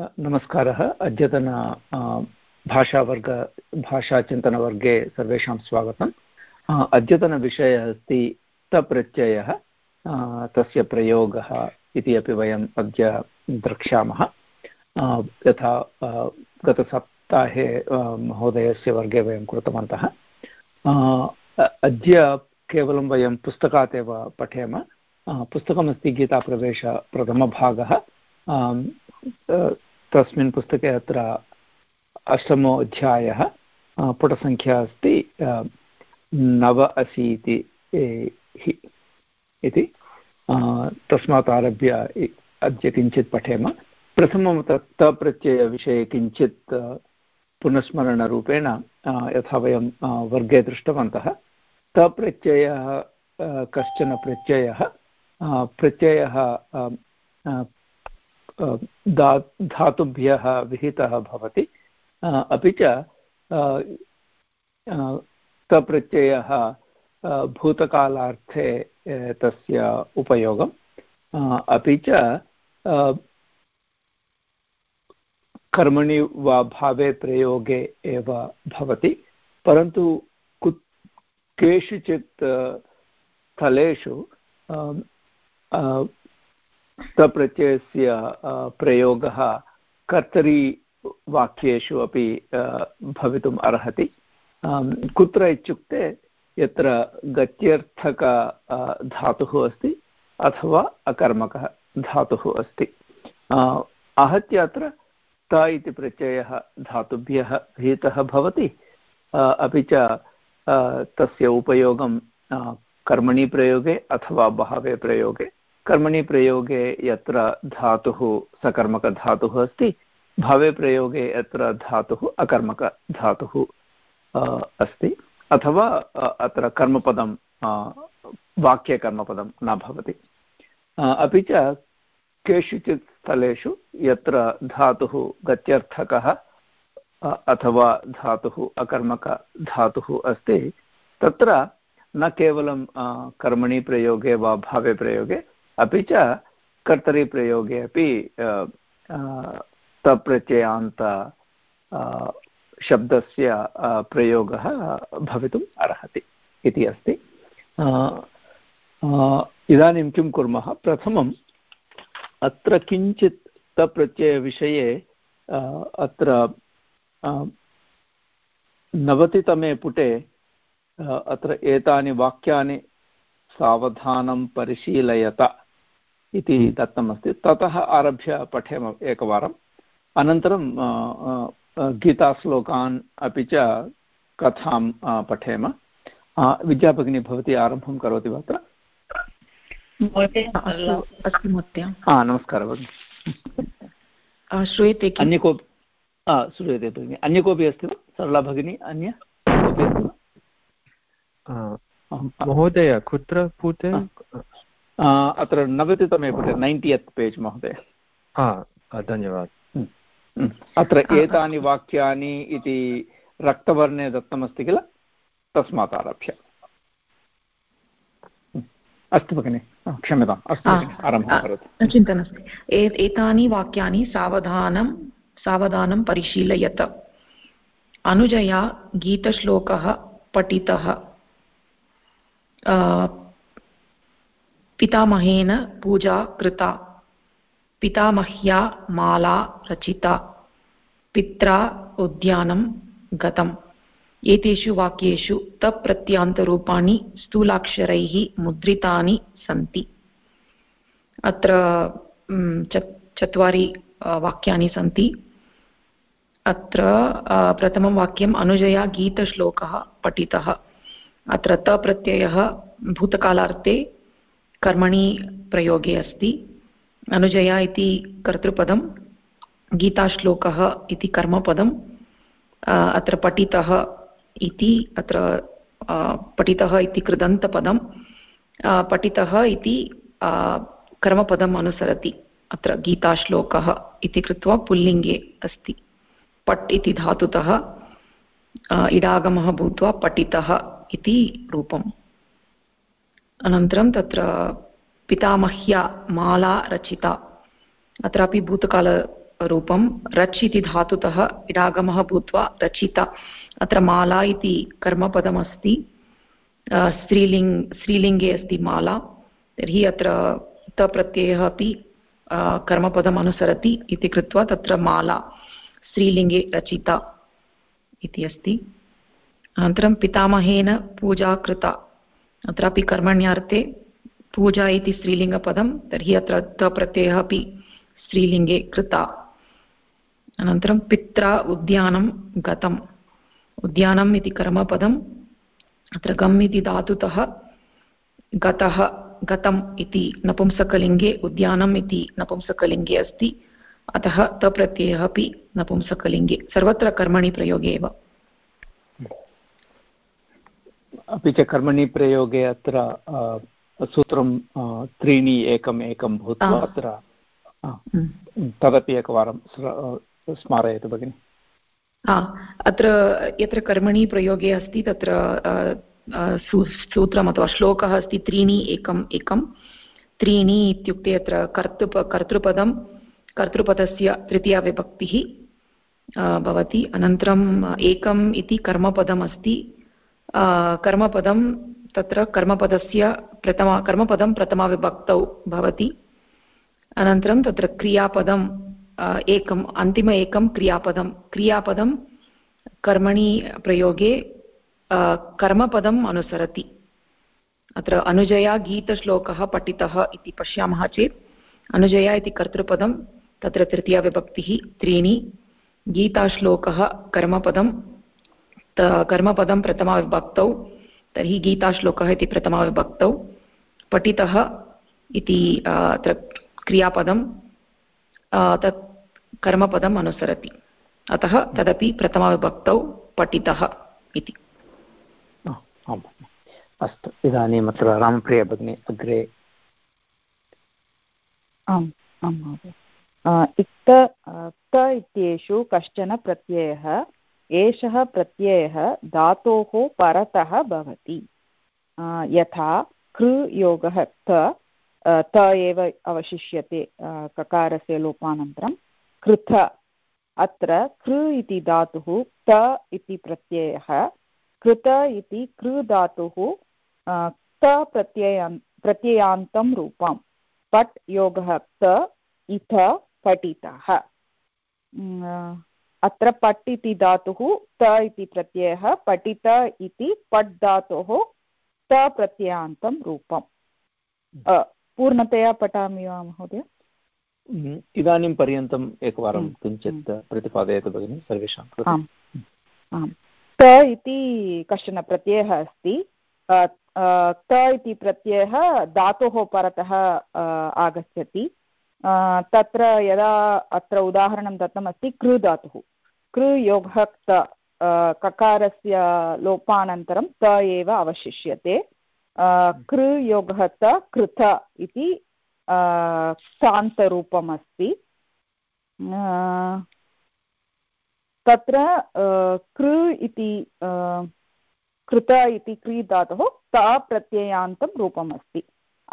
नमस्कारः। अद्यतन भाषावर्ग, भाषाचिन्तनवर्गे सर्वेषां स्वागतम्। अद्यतनविषयः अस्ति तप्रत्ययः। तस्य प्रयोगः इति अपि वयम् अद्य द्रक्ष्यामः। यथा गतसप्ताहे महोदयस्य वर्गे वयं कृतवन्तः। अद्य केवलं वयं पुस्तकात् एव पठेम। पुस्तकमस्ति गीताप्रवेश प्रथमभागः तस्मिन् पुस्तके अत्र अष्टमो अध्यायः पुटसङ्ख्या अस्ति नव अशीति इति तस्मात् आरभ्य अद्य किञ्चित् पठेम। प्रथमं तत् तप्रत्ययविषये किञ्चित् पुनस्मरणरूपेण यथा वयं वर्गे दृष्टवन्तः। तप्रत्ययः कश्चन प्रत्ययः प्रत्ययः धा, धातुभ्यः विहितः भवति। अपि च तप्रत्ययः भूतकालार्थे तस्य उपयोगम्। अपि च कर्मणि वा भावे प्रयोगे एव भवति। परन्तु कु, केषुचित् स्थलेषु तप्रत्ययस्य प्रयोगः कर्तरीवाक्येषु अपि भवितुम् अर्हति। कुत्र इत्युक्ते यत्र गत्यर्थक धातुः अस्ति अथवा अकर्मकः धातुः अस्ति। आहत्य अत्र त इति प्रत्ययः धातुभ्यः भीतः भवति। अपि च तस्य उपयोगं कर्मणि प्रयोगे अथवा भावे प्रयोगे कर्मणि प्रयोगे यत्र धातुः सकर्मकधातुः अस्ति, भावे प्रयोगे यत्र धातुः अकर्मकधातुः अस्ति। अथवा अत्र कर्मपदं वाक्यकर्मपदं न भवति। अपि च केषुचित् स्थलेषु यत्र धातुः गत्यर्थकः अथवा धातुः अकर्मकधातुः अस्ति, तत्र न केवलं कर्मणि प्रयोगे वा भावे प्रयोगे अपि च कर्तरिप्रयोगे अपि तप्रत्ययान्त शब्दस्य प्रयोगः भवितुम् अर्हति इति अस्ति। इदानीं किं कुर्मः? प्रथमम् अत्र किञ्चित् तप्रत्ययविषये अत्र नवतितमे पुटे अत्र एतानि वाक्यानि सावधानं परिशीलयत। इति दत्तमस्ति। ततः आरभ्य पठेम एकवारम्। अनन्तरं गीताश्लोकान् अपि च कथां पठेम। विद्याभगिनी भवती आरम्भं करोति वा अत्र? हा नमस्कारः भगिनि। श्रूयते अन्य कोऽपि श्रूयते भगिनि। अन्य कोऽपि अस्ति वा? सरला भगिनी अन्य कोऽपि अस्ति वा? महोदय कुत्र पुटे अत्र नवतितमे पुटे नैन्टियत् पेज् महोदय। धन्यवादः। हम्म, हम्म। अत्र एतानि वाक्यानि इति रक्तवर्णे दत्तमस्ति किल? तस्मात् आरभ्य। हम्म। अस्तु भगिनि क्षम्यताम्। अस्तु आरम्भं करोतु चिन्ता नास्ति एतानि वाक्यानि सावधानं सावधानं परिशीलयत। अनुजया गीतश्लोकः पठितः। पितामहेन पूजा कृता। पितामह्या माला रचिता। पित्रा उद्यानं गतम्। एतेषु वाक्येषु तप्रत्यान्तरूपाणि स्थूलाक्षरैः मुद्रितानि सन्ति। अत्र चत्वारि वाक्यानि सन्ति। अत्र प्रथमं वाक्यम् अनुजया गीतश्लोकः पठितः। अत्र तप्रत्ययः भूतकालार्थे कर्मणि प्रयोगे अस्ति। अनुजया इति कर्तृपदं, गीताश्लोकः इति कर्मपदम् अत्र पठितः इति, अत्र पठितः इति कृदन्तपदं पठितः इति कर्मपदम् अनुसरति। अत्र गीताश्लोकः इति कृत्वा पुल्लिङ्गे अस्ति। पट् इति धातुतः इडागमः भूत्वा पठितः इति रूपम्। अनन्तरं तत्र पितामह्या माला रचिता। अत्रापि भूतकाल रूपं रच् इति धातुतः इडागमः भूत्वा रचिता। अत्र माला इति कर्मपदमस्ति। स्त्रीलिङ्ग् स्त्रीलिङ्गे अस्ति माला। तर्हि अत्र तप्रत्ययः अपि कर्मपदम् अनुसरति इति कृत्वा तत्र माला स्त्रीलिङ्गे रचिता इति अस्ति। अनन्तरं पितामहेन पूजा कृता अत्रापि कर्मण्यार्थे पूजा इति स्त्रीलिङ्गपदं, तर्हि अत्र तप्रत्ययः अपि स्त्रीलिङ्गे कृता। अनन्तरं पित्रा उद्यानं गतम्। उद्यानम् इति कर्मपदम् अत्र गम् इति धातुतः गतः, गतम् इति नपुंसकलिङ्गे उद्यानम् इति नपुंसकलिङ्गे अस्ति। अतः तप्रत्ययः अपि नपुंसकलिङ्गे। सर्वत्र कर्मणि प्रयोगे एव। अपि च कर्मणि प्रयोगे अत्र सूत्रं त्रीणि एकम् एकं भूत्वा अत्र हम्म। तदपि एकवारं स्मारयतु भगिनि। अत्र यत्र कर्मणि प्रयोगे अस्ति तत्र सूत्रम् अथवा श्लोकः अस्ति त्रीणि एकम् एकं त्रीणि इत्युक्ते अत्र कर्तृप कर्तृपदं कर्तृपदस्य तृतीयाविभक्तिः भवति। अनन्तरम् एकम् इति कर्मपदम् अस्ति। कर्मपदं तत्र कर्मपदस्य प्रथमा, कर्मपदं प्रथमाविभक्तौ भवति। अनन्तरं तत्र क्रियापदम् एकम्, अन्तिम एकं क्रियापदं। क्रियापदं कर्मणि प्रयोगे कर्मपदम् अनुसरति। अत्र अनुजया गीतश्लोकः पठितः इति पश्यामः चेत्, अनुजया इति कर्तृपदं, तत्र तृतीयाविभक्तिः त्रीणि, गीताश्लोकः कर्मपदं कर्मपदं प्रथमाविभक्तौ तर्हि गीताश्लोकः इति प्रथमाविभक्तौ पठितः इति अत्र क्रियापदं तत् कर्मपदम् अनुसरति। अतः तदपि प्रथमाविभक्तौ पठितः इति। अस्तु इदानीम् अत्र रामप्रिया भगिनी अग्रे। आम् आं महोदय। इक्त क्त इत्येषु कश्चन प्रत्ययः एषः प्रत्ययः धातोः परतः भवति। यथा कृयोगः त त एव अवशिष्यते ककारस्य लोपानन्तरं। कृथ, अत्र कृ इति धातुः, त इति प्रत्ययः, कृत इति कृ धातुः त प्रत्यय, प्रत्ययान्तं रूपं पट् योगः त, इथ, पठितः। अत्र पट् इति धातुः त इति प्रत्ययः पठित इति पट् धातोः त प्रत्ययान्तं रूपम्। पूर्णतया पठामि वा महोदय? इदानीं पर्यन्तम् एकवारं किञ्चित् प्रतिपादयतु भगिनि सर्वेषां आम् आम्। त इति कश्चन प्रत्ययः अस्ति। त इति प्रत्ययः धातोः परतः आगच्छति। तत्र यदा अत्र उदाहरणं दत्तमस्ति कृ धातुः। कृ योगः त ककारस्य लोपानन्तरं त एव अवशिष्यते। कृ योगः कृत इति शान्तरूपम् अस्ति तत्र कृ इति कृत इति क्री धातुः त प्रत्ययान्तं रूपम् अस्ति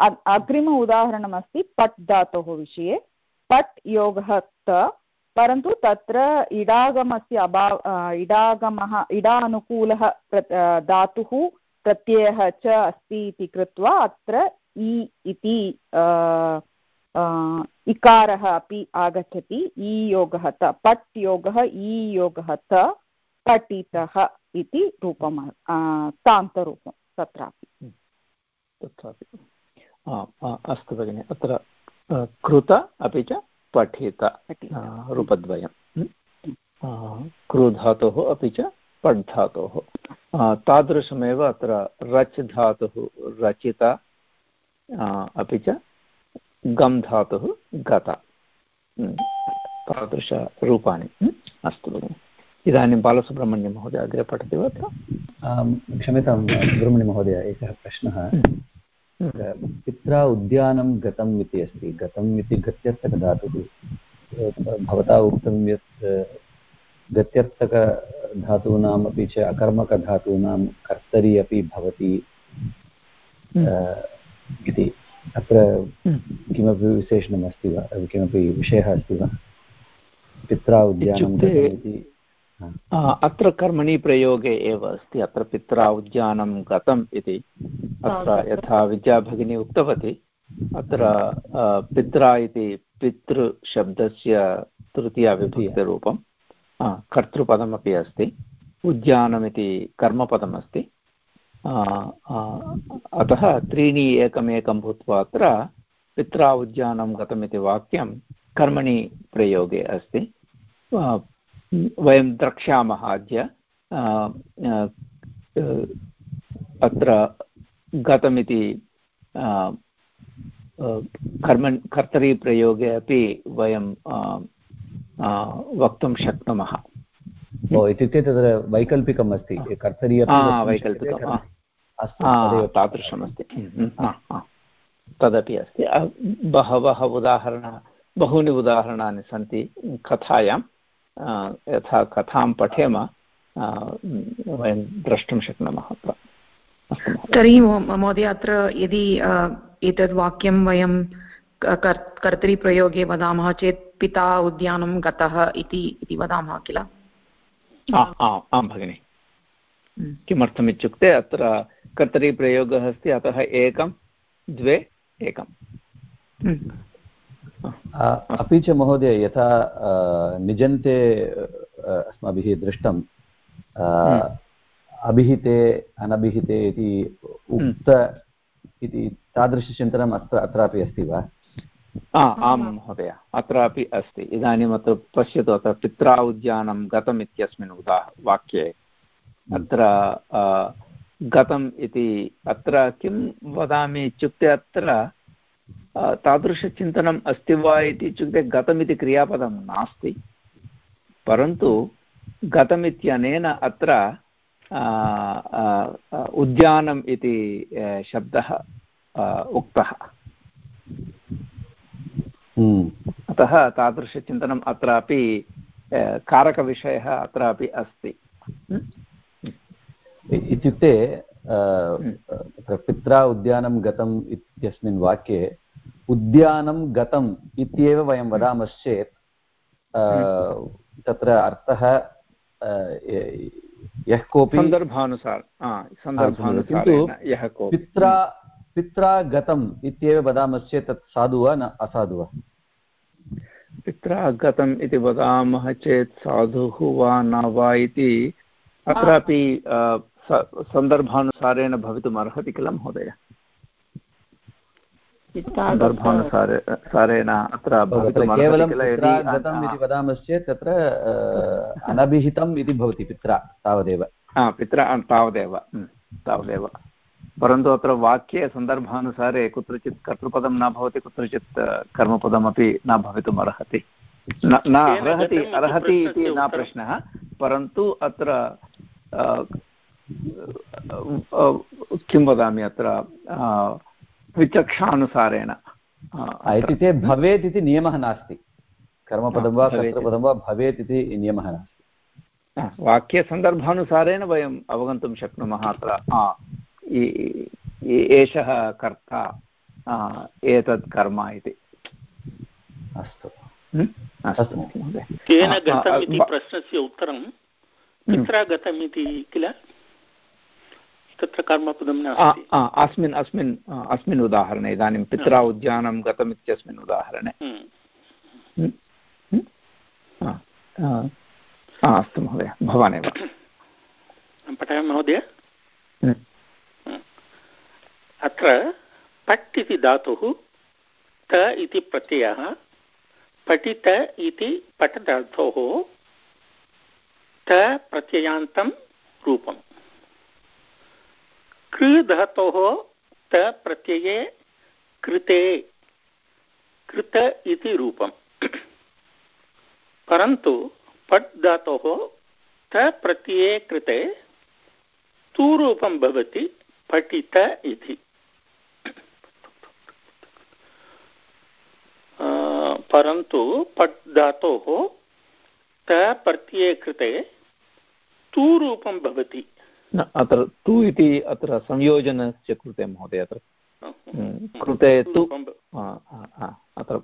अग्रिम उदाहरणमस्ति पट् धातोः विषये पट् योगः त परन्तु तत्र इडागमस्य अभाव इडागमः इडानुकूलः धातुः प्रत्ययः च अस्ति इति कृत्वा अत्र इ इति इकारः अपि आगच्छति इ योगः त पट् योगः इ योगः त पठितः इति रूपम् तान्तरूपं तत्रापि तत्रापि अस्तु भगिनि। अत्र कृत अपि च पठित रूपद्वयं क्रुधातुः अपि च पट् धातोः तादृशमेव अत्र रच् धातुः रचित अपि च गम् धातुः गत तादृशरूपाणि अस्तु भगिनि। इदानीं बालसुब्रह्मण्यं महोदय अग्रे पठति वा अत्र क्षम्यतां सुब्रह्मण्यमहोदय एकः प्रश्नः। पित्रा उद्यानं गतम् इति अस्ति। गतम् इति गत्यर्थकधातुः भवता उक्तं यत् गत्यर्थकधातूनाम् अपि च अकर्मकधातूनां कर्तरि अपि भवति इति। अत्र किमपि विशेषणम् अस्ति वा? किमपि विषयः अस्ति वा? पित्रा उद्यानं गतम् इति अत्र कर्मणि प्रयोगे एव अस्ति अत्र पित्रा उद्यानं गतम् इति। अत्र यथा विद्याभगिनी उक्तवती अत्र पित्रा इति पितृशब्दस्य तृतीयाविभक्तिरूपं कर्तृपदमपि अस्ति उद्यानमिति कर्मपदमस्ति अतः त्रीणि एकमेकं भूत्वा अत्र पित्रा उद्यानं गतमिति वाक्यं कर्मणि प्रयोगे अस्ति। वयं द्रक्ष्यामः अद्य अत्र गतमिति कर्मन् कर्तरीप्रयोगे अपि वयं वक्तुं शक्नुमः। इत्युक्ते तत्र वैकल्पिकम् अस्ति कर्तरी वैकल्पिकम् तादृशमस्ति। हम्म, हम्म, तदपि अस्ति। बहवः उदाहरण बहूनि उदाहरणानि सन्ति कथायां यथा कथां पठेम वयं द्रष्टुं शक्नुमः। तर्हि महो- महोदय अत्र यदि एतद् वाक्यं वयं कर्तरिप्रयोगे वदामः चेत् पिता उद्यानं गतः इति इति वदामः किल आ, भगिनि। किमर्थम् इत्युक्ते अत्र कर्तरीप्रयोगः अस्ति अतः एकं द्वे एकम्। आ, अपि च महोदय यथा निजन्ते अस्माभिः दृष्टं अभिहिते अनभिहिते इति उक्त इति तादृशचिन्तनम् अत्र अत्रापि अस्ति वा? आ, महोदय अत्रापि अस्ति। इदानीम् अत्र पश्यतु अत्र पित्रा उद्यानं गतम् इत्यस्मिन् उदा वाक्ये। अत्र आ, गतम् इति अत्र किं वदामि इत्युक्ते अत्र तादृशचिन्तनम् अस्ति वा इति इत्युक्ते गतमिति क्रियापदं नास्ति परन्तु गतमित्यनेन अत्र आ, आ, आ, उद्यानम् इति आ, शब्दः आ, उक्तः हम्म। अतः तादृशचिन्तनम् अत्रापि अ, कारकविषयः अत्रापि अस्ति इ- इत्युक्ते आ, तत्र पित्रा उद्यानं गतम् इत्यस्मिन् वाक्ये उद्यानं गतम् इत्येव वयं वदामश्चेत् आ, तत्र अर्थः य- कोऽपि सन्दर्भानुसार आ, सन्दर्भानुसारेण यः को पित्रा पित्रा गतम् इत्येव वदामश्चेत् तत् साधु वा न असाधु वा पित्रा गतम् इति वदामः चेत् साधुः वा न वा इति अत्रापि सन्दर्भानुसारेण भवितुम् अर्हति किल महोदय? सन्दर्भानुसारे सारेण अत्र केवलं गतम् इति वदामश्चेत् तत्र अनभिहितम् इति भवति पित्रा तावदेव। पित्रा तावदेव तावदेव। परन्तु अत्र वाक्ये सन्दर्भानुसारे कुत्रचित् कर्तृपदं न भवति कुत्रचित् कर्मपदमपि न भवितुम् अर्हति न अर्हति अर्हति इति न प्रश्नः परन्तु अत्र किं वदामि अत्र? अ, विचक्षानुसारेण। आ, अत्र- भवेत् इति नियमः नास्ति। कर्मपदं वा कर्तृपदं वा भवेत् इति नियमः नास्ति। वाक्यसन्दर्भानुसारेण वयम् अवगन्तुं शक्नुमः अत्र। एषः कर्ता एतत् कर्म इति। अस्तु? अस्तु। महोदय। केन गतम् इति प्रश्नस्य उत्तरं? पित्रा गतम् इति किल? तत्र कर्मपदं नास्ति। अस्मिन् अस्मिन् अस्मिन् उदाहरणे इदानीं पित्रा उद्यानं गतम् इत्यस्मिन् उदाहरणे। हम्म। हम्? हम्? आ, आ, आ, अस्तु महोदय भवानेव। पठामि महोदय। अत्र पट् इति धातुः त इति प्रत्ययः पठित इति पठधातोः त प्रत्ययान्तं रूपम्। कृ धातोः त प्रत्यये कृते। कृत इति रूपम्। परन्तु पट् धातोः त प्रत्यये कृते तु रूपं भवति पठित इति। परन्तु पट् धातोः त प्रत्यये कृते तु रूपं भवति। न अत्र तु इति अत्र संयोजनस्य कृते महोदय अत्र। कृते तु अत्र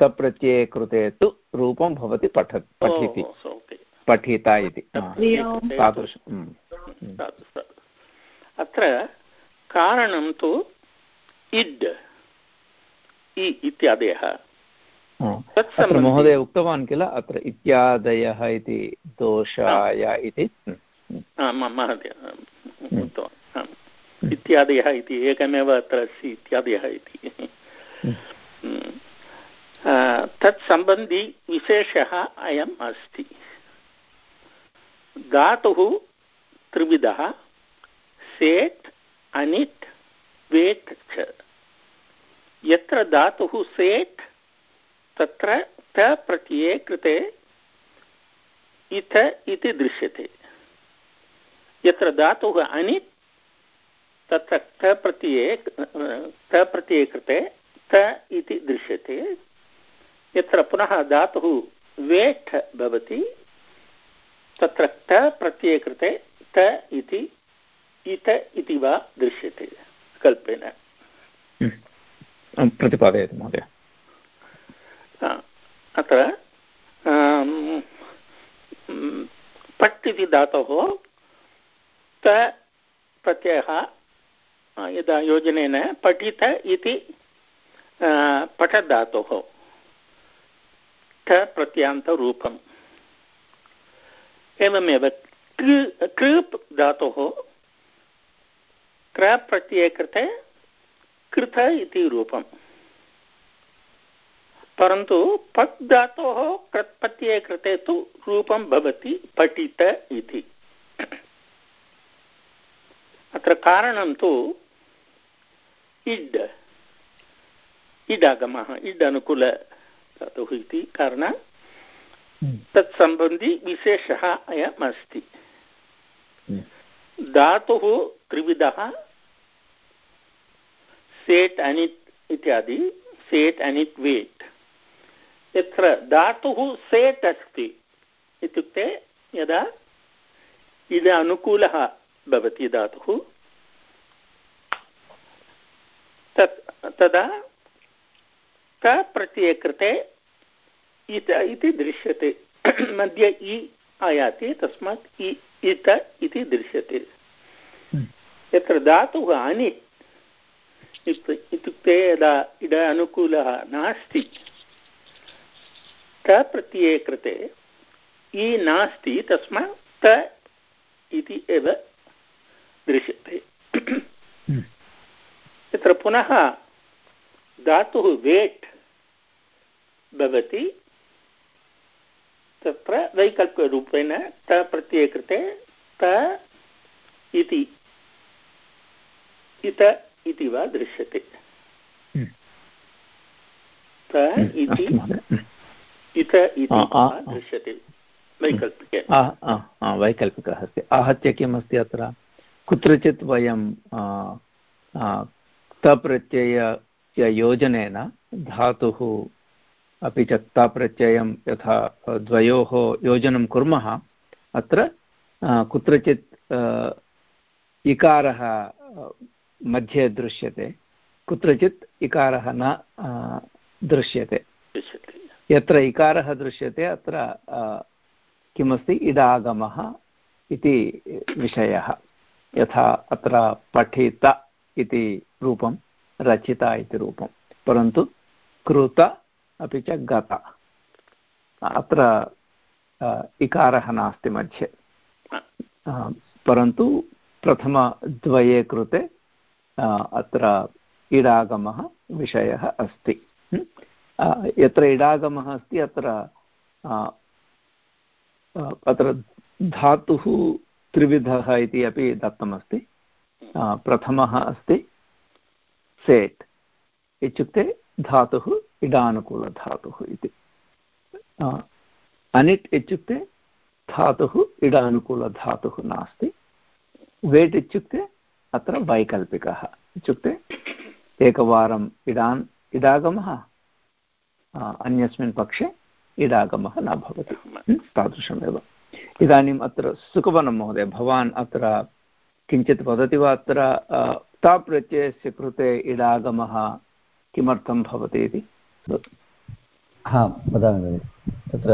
तप्रत्यये कृते तु रूपं भवति पठ पठिति। पठिता इति। तादृशं अत्र कारणं तु इड् इ इत्यादयः। महोदय उक्तवान् किल? अत्र इत्यादयः इति दोषाय इति। महोदय उक्तवान् इत्यादयः इति एकमेव अत्र अस्ति इत्यादयः इति. तत्सम्बन्धी विशेषः अयम् अस्ति. धातुः त्रिविधः सेट् अनिट् वेट् च. यत्र धातुः सेट् तत्र त प्रत्यये कृते इत इति दृश्यते. यत्र धातुः अनिट् तत्र त प्रत्यये प्रत्यये कृते त इति दृश्यते यत्र पुनः धातुः वेट् भवति तत्र त प्रत्यये कृते त इति इत इति वा दृश्यते कल्पेन। प्रतिपादयतु महोदय अत्र पट् इति धातोः प्रत्ययः यदा योजनेन पठित इति पठधातोः ठ प्रत्यान्तरूपम्। एवमेव कृप् धातोः, क्र प्रत्यये कृते कृत इति रूपम्। परन्तु पट् धातोः कृत्प्रत्यये कृते तु रूपं भवति पठित इति। अत्र कारणं तु इड् इडागमः इड् अनुकूल धातुः इति कारणात् हम्म। तत्सम्बन्धी विशेषः अयम् अस्ति हम्म। धातुः त्रिविधः सेट् अनिट् इत्यादि सेट् अनिट् वेट् यत्र धातुः सेट् अस्ति इत्युक्ते यदा इद अनुकूलः भवति धातुः तत् तदा क प्रत्यये कृते इत इति दृश्यते मध्ये इ आयाति तस्मात् इ इत इति दृश्यते हम्म। यत्र धातुः अनिट् इत्युक्ते यदा इड अनुकूलः नास्ति क प्रत्यये कृते इ नास्ति तस्मात् त इति एव दृश्यते हम्म। यत्र पुनः धातुः वेट् भवति तत्र वैकल्परूपेण त प्रत्यये कृते त इति इत इति वा दृश्यते। हम्म। त हम्म, इति इत इति दृश्यते वैकल्पिके। वैकल्पिकः अस्ति। आहत्य किम् अस्ति अत्र? कुत्रचित् वयं तप्रत्ययस्य योजनेन धातुः अपि च ताप्रत्ययं यथा द्वयोः योजनं कुर्मः अत्र कुत्रचित् इकारः मध्ये दृश्यते कुत्रचित् इकारः न दृश्यते। यत्र इकारः दृश्यते अत्र किमस्ति इडागमः इति विषयः यथा अत्र पठित इति रूपं रचिता इति रूपं। परन्तु कृत अपि च गत। अत्र इकारः नास्ति मध्ये। परन्तु प्रथमद्वये कृते अत्र इडागमः विषयः अस्ति। यत्र इडागमः अस्ति, अत्र अत्र धातुः त्रिविधः इति अपि दत्तमस्ति। प्रथमः अस्ति। सेट् इत्युक्ते धातुः इडानुकूलधातुः इति। अनिट् इत्युक्ते धातुः इडानुकूलधातुः नास्ति। वेट् इत्युक्ते अत्र वैकल्पिकः। इत्युक्ते एकवारम् इडान् इडागमः अन्यस्मिन् पक्षे इडागमः न भवति। तादृशमेव। इदानीम् अत्र सुखवनं महोदय, भवान् अत्र किञ्चित् वदति वा अत्र ताप्रत्ययस्य कृते इडागमः किमर्थं भवति इति? हा वदामि भगिनि। तत्र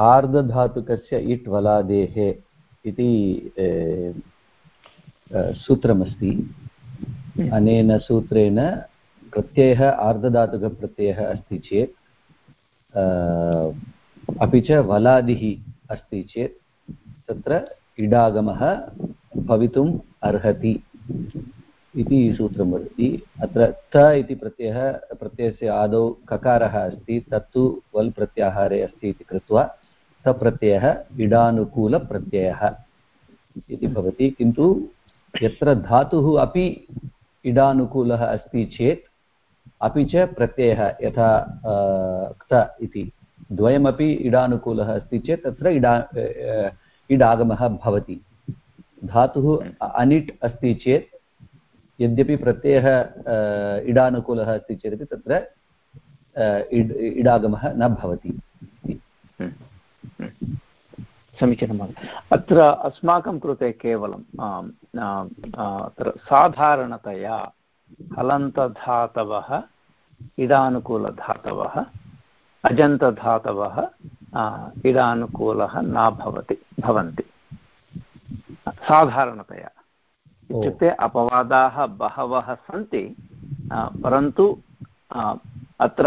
आर्धधातुकस्य इट् वलादेः इति सूत्रमस्ति। अनेन सूत्रेण प्रत्ययः आर्धधातुकप्रत्ययः अस्ति चेत् अपि च वलादिः अस्ति चेत् तत्र इडागमः भवितुम् अर्हति। इति सूत्रं वदति अत्र त इति प्रत्ययः, प्रत्ययस्य आदौ ककारः अस्ति, तत्तु वल् प्रत्याहारे अस्ति इति कृत्वा तप्रत्ययः इडानुकूलप्रत्ययः इति भवति। किन्तु यत्र धातुः अपि इडानुकूलः अस्ति चेत्, अपि च प्रत्ययः यथा क्त इति द्वयमपि इडानुकूलः अस्ति चेत् तत्र इडा इडागमः भवति। धातुः अनिट् अस्ति चेत् यद्यपि प्रत्ययः इडानुकूलः अस्ति चेदपि तत्र इड्, इडागमः न भवति समीचीनं महोदय अत्र अस्माकं कृते केवलं अत्र साधारणतया हलन्तधातवः, इडानुकूलधातवः, अजन्तधातवः इडानुकूलः न भवति, भवन्ति। साधारणतया। इत्युक्ते अपवादाः बहवः सन्ति परन्तु अत्र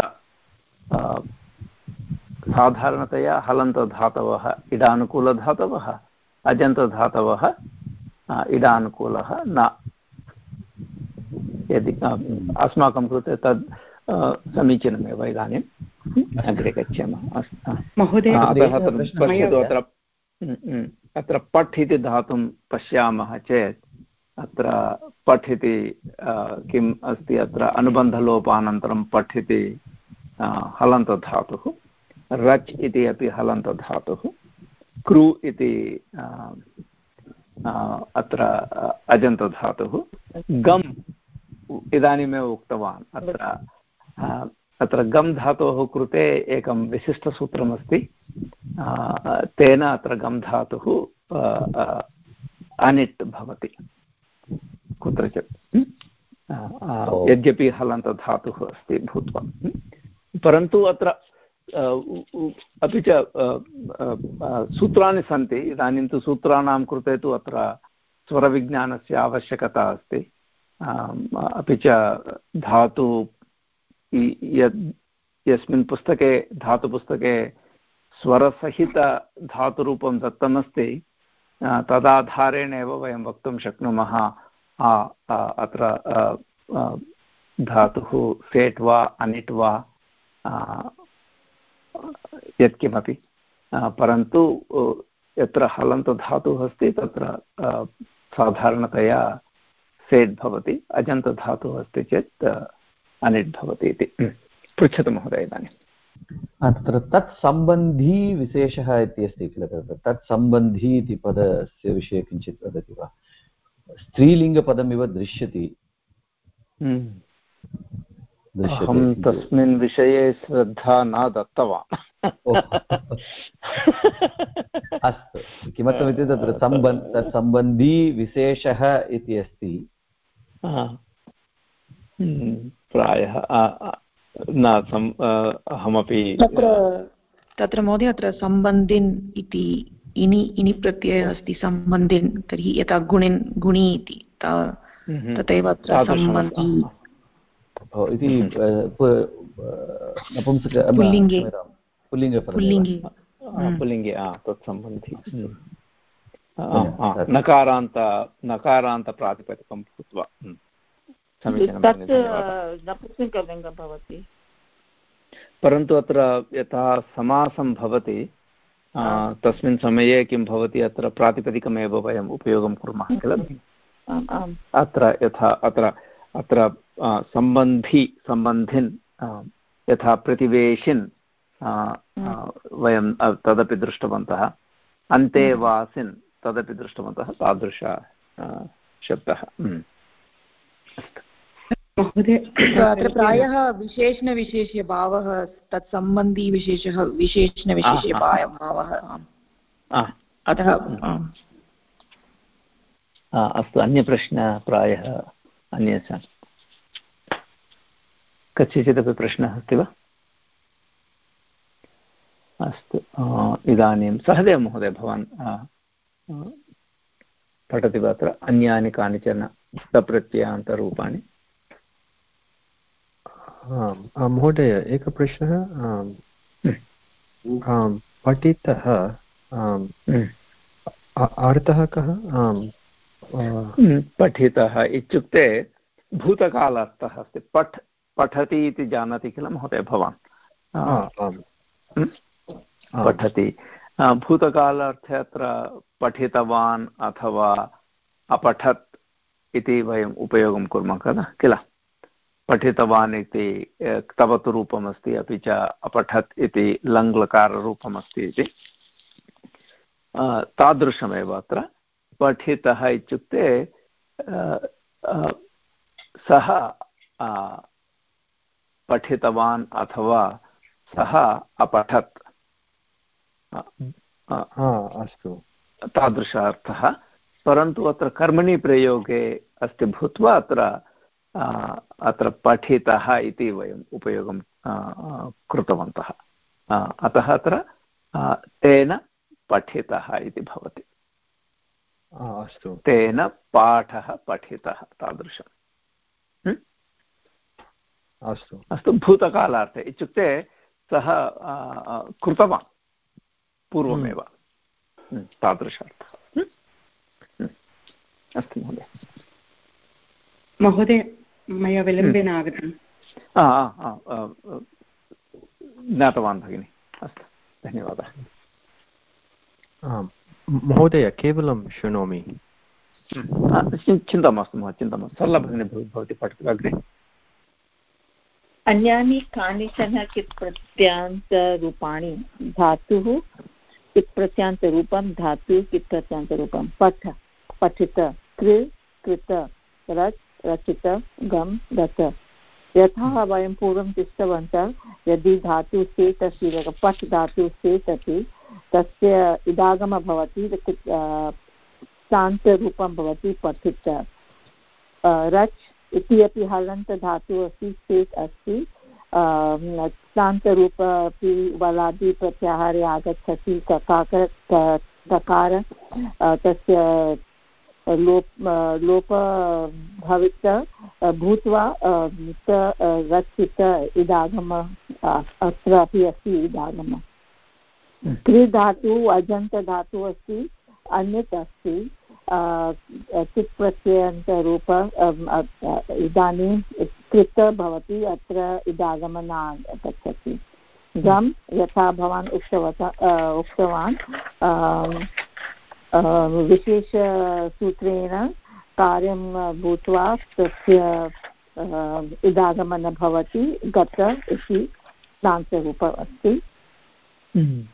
साधारणतया हलन्तधातवः इडानुकूलधातवः अजन्तधातवः इडानुकूलः न। यदि अस्माकं कृते तद् समीचीनमेव इदानीम्। अग्रे गच्छामः। अस्तु। महोदय अतः पश्यतु अत्र अत्र पठ् इति धातुं पश्यामः चेत् अत्र पठ् इति किम् अस्ति अत्र अनुबन्धलोपानन्तरं पठ् इति हलन्तधातुः, रच् इति अपि हलन्तधातुः, क्रू इति अत्र अजन्तधातुः, गम् इदानीमेव उक्तवान्, अत्र अत्र गम् धातोः कृते एकं विशिष्टसूत्रमस्ति तेन अत्र गम् धातुः अनिट् भवति। कुत्रचित् यद्यपि हलन्तधातुः अस्ति भूत्वा परन्तु अत्र अपि च सूत्राणि सन्ति इदानीं तु सूत्राणां कृते तु अत्र स्वरविज्ञानस्य आवश्यकता अस्ति। अपि च धातु यद् यस्मिन् पुस्तके धातुपुस्तके स्वरसहितधातुरूपं दत्तमस्ति। तदाधारेण एव वयं वक्तुं शक्नुमः। अत्र धातुः सेट् वा, अनिट् वा यत्किमपि। परन्तु यत्र हलन्तधातुः अस्ति, तत्र साधारणतया सेट् भवति, अजन्तधातुः अस्ति चेत् अनिट् भवति इति। पृच्छतु महोदय इदानीं। तत्र तत्सम्बन्धी विशेषः इति अस्ति किल तत्र? तत्सम्बन्धी इति पदस्य विषये किञ्चित् वदति वा? स्त्रीलिङ्गपदमिव दृश्यति। अहं तस्मिन् विषये श्रद्धा न दत्तवान्। अस्तु। किमर्थमिति तत्र सम्बन् तत्सम्बन्धी विशेषः इति अस्ति। प्रायः। न अहमपि तत्र तत्र महोदय अत्र सम्बन्धिन् इति इनि इनि प्रत्ययः अस्ति सम्बन्धिन् तर्हि यथा गुणिन् गुणि इति तथैव अत्र सम्बन्धि। इति पुल्लिङ्गे। पुल्लिङ्गे पुल्लिङ्गे। पुल्लिङ्गे तत्सम्बन्धि। नकारान्त नकारान्तप्रातिपदिकं भूत्वा। नपुंसकलिङ्गं भवति परन्तु अत्र यथा समासं भवति तस्मिन् समये किं भवति अत्र प्रातिपदिकमेव वयम् उपयोगं कुर्मः किल अत्र यथा अत्र अत्र सम्बन्धि सम्बन्धिन् यथा प्रतिवेशिन् वयं तदपि दृष्टवन्तः अन्ते वासिन् तदपि दृष्टवन्तः तादृश शब्दः अस्तु महोदय अत्र प्रायः विशेषणविशेष्यभावः तत्सम्बन्धी विशेषः विशेषणविशेष्यभावः अतः अस्तु अन्यप्रश्नः प्रायः अन्येषां। कस्यचिदपि प्रश्नः अस्ति वा? अस्तु इदानीं सहदेव महोदय भवान् पठति वा अत्र? अन्यानि कानिचन सप्रत्ययान्तरूपाणि महोदय एकः प्रश्नः। पठितः। अर्थः कः? पठितः इत्युक्ते भूतकालार्थः अस्ति। पठ पठति इति जानाति किल महोदय भवान्? पठति। भूतकालार्थे अत्र पठितवान् अथवा अपठत् इति वयम् उपयोगं कुर्मः खलु किल? पठितवान् इति तवतु रूपमस्ति अपि च अपठत् इति लङ्लकाररूपमस्ति इति। तादृशमेव अत्र। पठितः इत्युक्ते सः पठितवान् अथवा सः अपठत्। अस्तु। तादृश अर्थः। परन्तु अत्र कर्मणि प्रयोगे अस्ति। भूत्वा अत्र अत्र पठितः इति वयम् उपयोगं कृतवन्तः। अतः अत्र तेन पठितः इति भवति। अस्तु। तेन पाठः पठितः तादृशम्। अस्तु। अस्तु भूतकालार्थे। इत्युक्ते सः कृतवान् पूर्वमेव। तादृशार्थः। अस्तु महोदय। महोदय मया विलम्बेन आगतम्। ज्ञातवान् भगिनि। अस्तु धन्यवादः। महोदय केवलं शृणोमि। चिन्ता मास्तु महोदय चिन्ता मास्तु। सरला भगिनी भवती पठतु अग्रे। अन्यानि कानिचन कित् प्रत्यान्तरूपाणि धातुः कित् प्रत्यान्तरूपं धातुः कित् प्रत्यान्तरूपं पठ पठित कृ कृत रच् रचित गम् गत यथा वयं पूर्वं दृष्टवन्तः यदि धातु सेट् अस्ति पठ् धातु सेट् अस्ति तस्य इदागमः भवति शान्तरूपं भवति पठित। रच् इति अपि हलन्तधातुः अस्ति सेट् अस्ति। शान्तरूप अपि वलादि प्रत्याहारे आगच्छति ककार ककार तस्य लोप लोप भवित भूत्वा रचित इदागम अत्र अपि अस्ति इदागम। क्रीधातुः अजन्तधातुः अस्ति अन्यत् अस्ति चित् प्रत्ययन्तरूप इदानीं कृत भवति अत्र इदागम न आगच्छति। गम् यथा भवान् उक्तवता उक्तवान् विशेषसूत्रेण कार्यं भूत्वा तस्य इदागम न भवति गत इति प्रान्तरूप अस्ति। हम्म।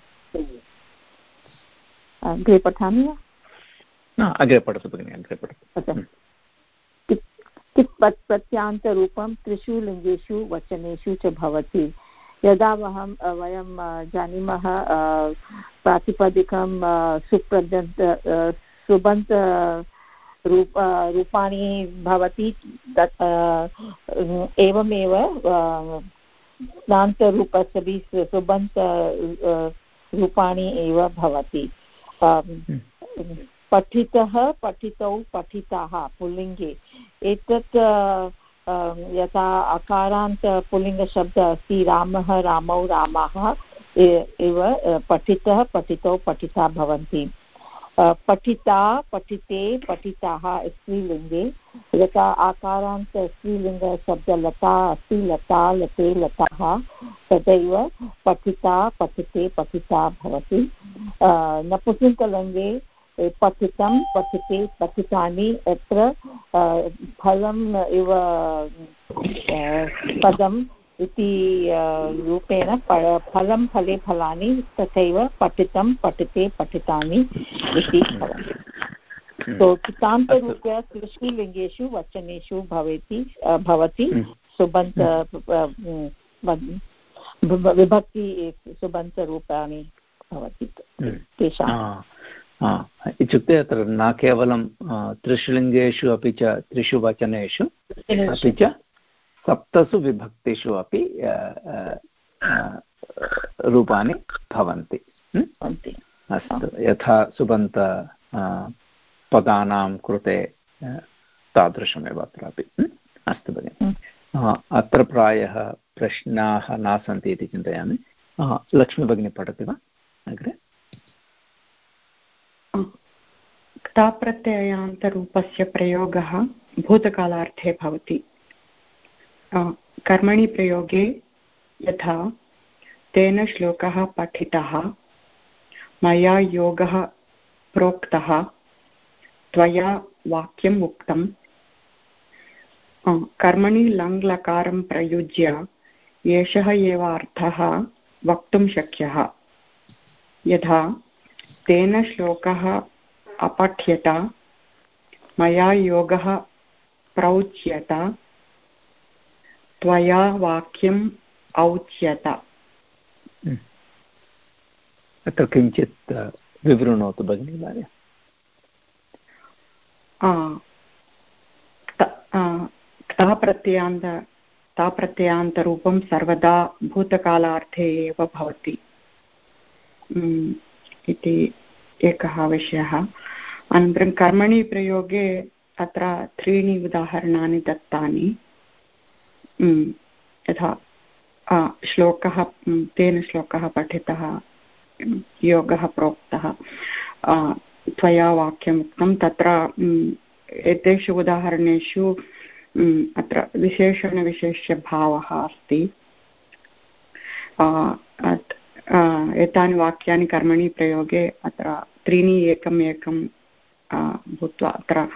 अग्रे पठामि वा? अग्रे पठतु भगिनि अग्रे पठतु। प्रत्यान्तरूपं त्रिषु लिङ्गेषु वचनेषु च भवति। यदा वहं वयं जानीमः प्रातिपदिकं सुप्रदन्त सुबन्त रूप रूपाणि भवति एवमेव दान्तरूपस्य सुबन्त रूपाणि एव भवति। पठितः, पठितौ, पठिताः, पुल्लिङ्गे। एतत् यथा अकारान्त पुल्लिङ्गशब्दः अस्ति, रामः, रामौ, रामाः एव पठितः, पठितौ, पठिता भवन्ति। पठिता, पठिते, पठिताः स्त्रीलिङ्गे, यथा आकारान्त स्त्रीलिङ्गशब्दलता अस्ति, लता, लते, लताः, तथैव पठिता, पठिते, पठिता भवति। नपुंसकलिङ्गे पठितं पठिते पठितानि अत्र फलम् इव पदम् इति रूपेण फलं फले फलानि तथैव पठितं पठिते पठितानि इति सो कृतान्तरूपे कृष्णलिङ्गेषु वचनेषु भवति भवति हम्म। सुबन्त हम्म। विभक्ति सुबन्तरूपाणि भवति हम्म। तेषां इत्युक्ते अत्र न केवलं त्रिषु लिङ्गेषु अपि च त्रिषु वचनेषु अपि च सप्तसु विभक्तिषु अपि रूपाणि भवन्ति। अस्तु यथा सुबन्त पदानां कृते तादृशमेव अत्रापि। अस्तु भगिनि। अत्र प्रायः प्रश्नाः न सन्ति इति चिन्तयामि। लक्ष्मीभगिनी पठति वा? अग्रे? क्ताप्रत्ययान्तरूपस्य प्रयोगः भूतकालार्थे भवति। कर्मणि प्रयोगे यथा, तेन श्लोकः पठितः, मया योगः प्रोक्तः, त्वया वाक्यम् उक्तम्। कर्मणि लङ्लकारं प्रयुज्य एषः एव अर्थः वक्तुं शक्यः। यथा तेन श्लोकः अपठ्यत मया योगः प्रौच्यत त्वया वाक्यम् औच्यत। अत्र किञ्चित् विवृणोतु भगिनि इदानीं। ताप्रत्ययान्त ताप्रत्ययान्तरूपं सर्वदा भूतकालार्थे एव भवति। इति एकः विषयः। अनन्तरं कर्मणि प्रयोगे अत्र त्रीणि उदाहरणानि दत्तानि। यथा श्लोकः तेन श्लोकः पठितः योगः प्रोक्तः। त्वया वाक्यम् उक्तं तत्र एतेषु उदाहरणेषु अत्र विशेषणविशेष्यभावः अस्ति। एतानि वाक्यानि कर्मणि प्रयोगे अत्र त्रीणि एकम् एकं भूत्वा अत्र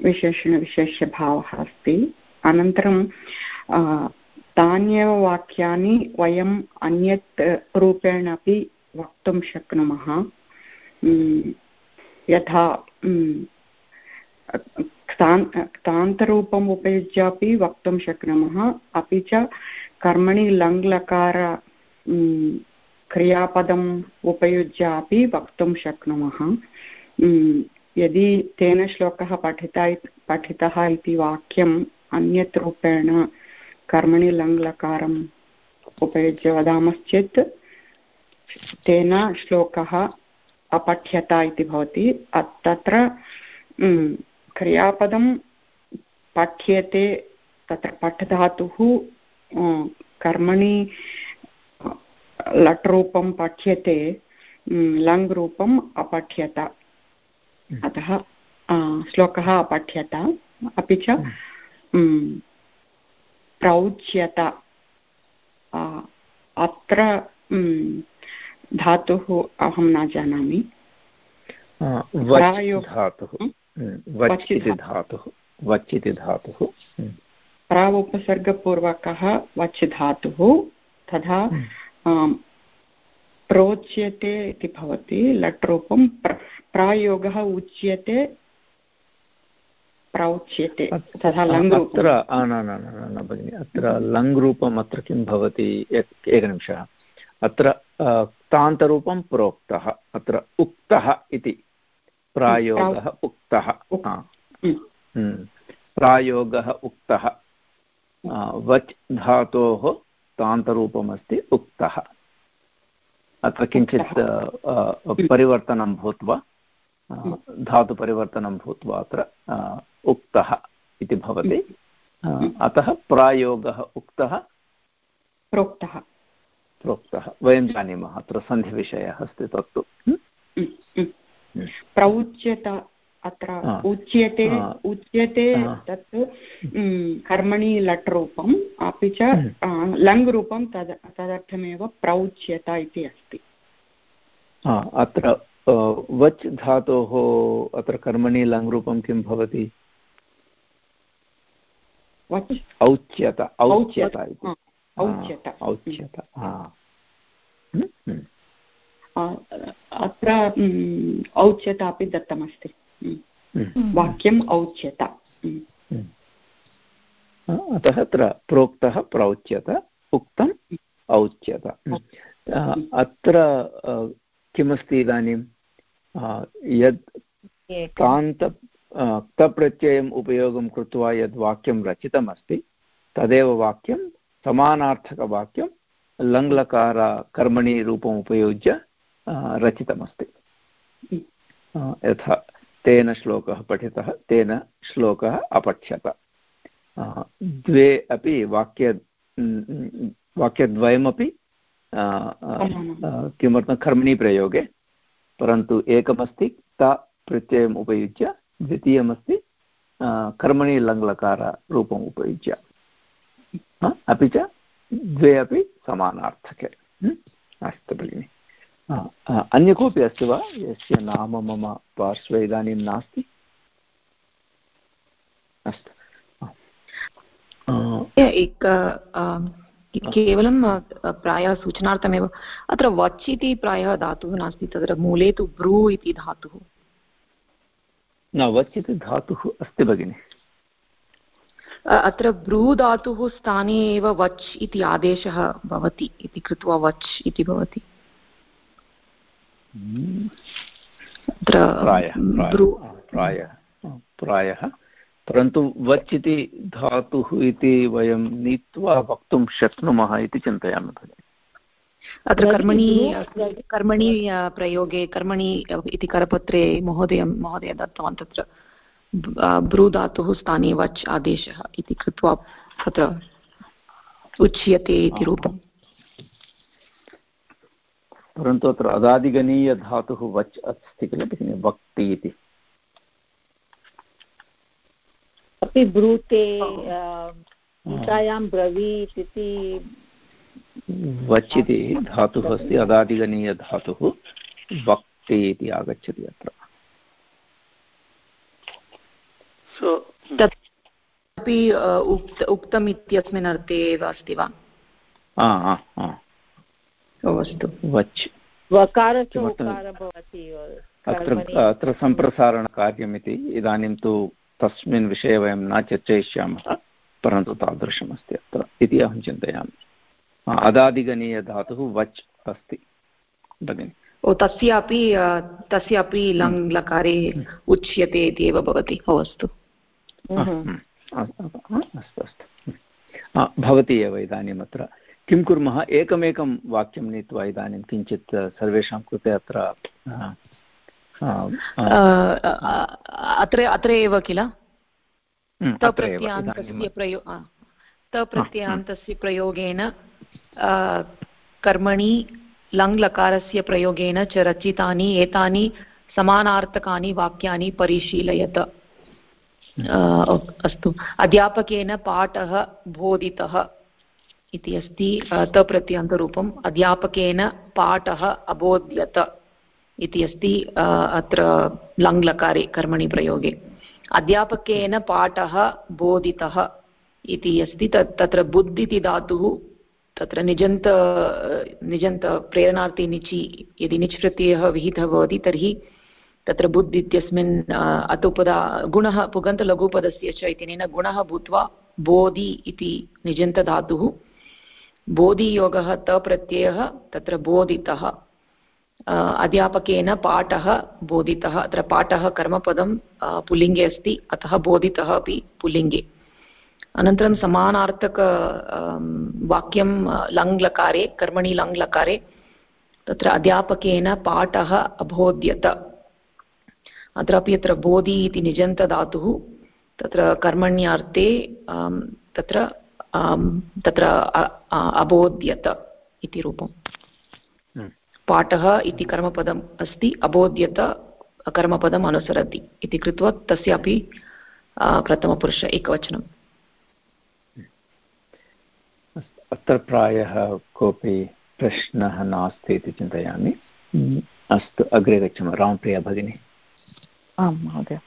विशेषणविशेष्यभावः अस्ति अनन्तरं तान्येव वाक्यानि वयम् अन्यत् रूपेण अपि वक्तुं शक्नुमः यथा क्तान्तरूपम् उपयुज्य अपि वक्तुं शक्नुमः अपि च कर्मणि लङ्लकार क्रियापदम् उपयुज्य अपि वक्तुं शक्नुमः। यदि तेन श्लोकः पठिता, पठितः इति वाक्यम् अन्यत् रूपेण कर्मणि लङ्लकारम् उपयुज्य वदामश्चेत् तेन श्लोकः अपठ्यत इति भवति। तत्र क्रियापदं पठ्यते, तत्र पठधातुः कर्मणि लट् रूपं पठ्यते लङ् रूपम् अपठ्यत। अतः श्लोकः अपठ्यत। अपि च प्रौच्यत अत्र धातुः अहं न जानामि। वच् इति धातुः। प्रा उपसर्गपूर्वकः वच् धातुः। तथा प्रोच्यते इति भवति लट् रूपं प्रायोगः उच्यते प्रौच्यते तथा अत्र न भगिनि अत्र लङ् रूपम् अत्र किं भवति एकनिमिषः। अत्र तान्तरूपं प्रोक्तः अत्र उक्तः इति प्रायोगः उक्तः प्रायोगः उक्तः वच् धातोः तान्तरूपमस्ति उक्तः। अत्र किञ्चित् परिवर्तनं भूत्वा धातुपरिवर्तनं भूत्वा अत्र उक्तः इति भवति। अतः प्रायोगः उक्तः? प्रोक्तः। प्रोक्तः। वयं जानीमः अत्र सन्धिविषयः अस्ति तत्तु। प्रौच्यत अत्र उच्यते उच्यते तत् कर्मणि लट् रूपम् अपि च लङ् रूपं तद् तदर्थमेव प्रौच्यत इति अस्ति। अत्र वच् धातोः अत्र कर्मणि लङ् रूपं किं भवति? औच्यत औच्यत औच्यत। औच्यत अत्र औच्यत अपि दत्तमस्ति। वाक्यम् औच्यत। अतः अत्र प्रोक्तः प्रौच्यत उक्तम् औच्यत। अत्र किमस्ति इदानीं यद् कान्त क्तप्रत्ययम् उपयोगं कृत्वा यद् वाक्यं रचितमस्ति तदेव वाक्यं समानार्थकवाक्यं लङ्लकार कर्मणि रूपम् उपयुज्य रचितमस्ति। यथा तेन श्लोकः पठितः तेन श्लोकः अपठ्यत। द्वे अपि वाक्य वाक्यद्वयमपि किमर्थं कर्मणि प्रयोगे परन्तु एकमस्ति त प्रत्ययम् उपयुज्य द्वितीयमस्ति कर्मणि लङ्लकाररूपम् उपयुज्य। अपि च द्वे अपि समानार्थके। अस्तु भगिनि। अन्य कोऽपि अस्ति वा? यस्य नाम मम पार्श्वे इदानीं नास्ति? अस्तु। एक केवलं प्रायः सूचनार्थमेव अत्र वच् इति प्रायः धातुः नास्ति तत्र मूले तु ब्रू इति धातुः। न वच् इति धातुः अस्ति भगिनि। अत्र ब्रू धातुः स्थाने एव वच् इति आदेशः भवति इति कृत्वा वच् इति भवति। प्रायः प्रायः परन्तु वच् इति धातुः इति वयं नीत्वा वक्तुं शक्नुमः इति चिन्तयामि भगिनि। अत्र कर्मणि कर्मणि प्रयोगे कर्मणि इति करपत्रे महोदय महोदय दत्तवान् तत्र। ब्रूधातुः स्थाने वच् आदेशः इति कृत्वा तत्र उच्यते इति रूपम्। परन्तु अत्र अदादिगणीयधातुः वच् अस्ति किल भगिनि? वक्ति इति। अपि ब्रूते गीतायां ब्रवीत् इति वच् इति धातुः अस्ति अदादिगणीयधातुः वक्ति इति आगच्छति अत्र। तदपि उक्त उक्तम् इत्यस्मिन् अर्थे एव अस्ति वा? अस्तु वच् अत्र अत्र सम्प्रसारणकार्यमिति इदानीं तु तस्मिन् विषये वयं न चर्चयिष्यामः परन्तु तादृशमस्ति अत्र इति अहं चिन्तयामि। अदादिगणीयधातुः वच् अस्ति भगिनि। ओ तस्यापि तस्यापि लङ् लकारे उच्यते इति एव भवति ओ अस्तु अस्तु। अस्तु भवति एव इदानीम् अत्र किं कुर्मः? एकमेकं वाक्यं नीत्वा इदानीं किञ्चित् सर्वेषां कृते अत्र अत्र अत्र एव किल? तप्रत्ययान्तस्य प्रयोगेन कर्मणि लङ्लकारस्य प्रयोगेन च रचितानि एतानि समानार्थकानि वाक्यानि परिशीलयत। अस्तु। अध्यापकेन पाठः बोधितः। इति अस्ति तप्रत्ययान्तरूपम् अध्यापकेन पाठः अबोध्यत इति अस्ति अत्र लङ्लकारे कर्मणि प्रयोगे। अध्यापकेन पाठः बोधितः इति अस्ति, तत्, तत्र बुद् इति धातुः, तत्र निजन्त निजन्त प्रेरणार्थी निचि, यदि निच् प्रत्ययः विहितः भवति, तर्हि तत्र बुद् इत्यस्मिन् अतुपदा, गुणः, पुगन्तलघुपदस्य च इत्यनेन गुणः भूत्वा बोधि इति निजन्तधातुः बोधियोगः तप्रत्ययः तत्र बोधितः अध्यापकेन पाठः बोधितः, अत्र पाठः कर्मपदं पुल्लिङ्गे अस्ति, अतः बोधितः अपि पुल्लिङ्गे। अनन्तरं समानार्थक वाक्यं लङ्लकारे, कर्मणि लङ्लकारे, तत्र अध्यापकेन पाठः अबोध्यत। अत्रापि अत्र बोधि इति निजन्तधातुः तत्र कर्मण्यार्थे तत्र तत्र अबोध्यत इति रूपम्। हम्म। पाठः इति कर्मपदम् अस्ति अबोध्यत कर्मपदम् अनुसरति इति कृत्वा तस्यापि प्रथमपुरुष एकवचनम् अत्र प्रायः कोऽपि प्रश्नः नास्ति इति चिन्तयामि। अस्तु अग्रे गच्छामः। रामप्रिया भगिनी। आं महोदय।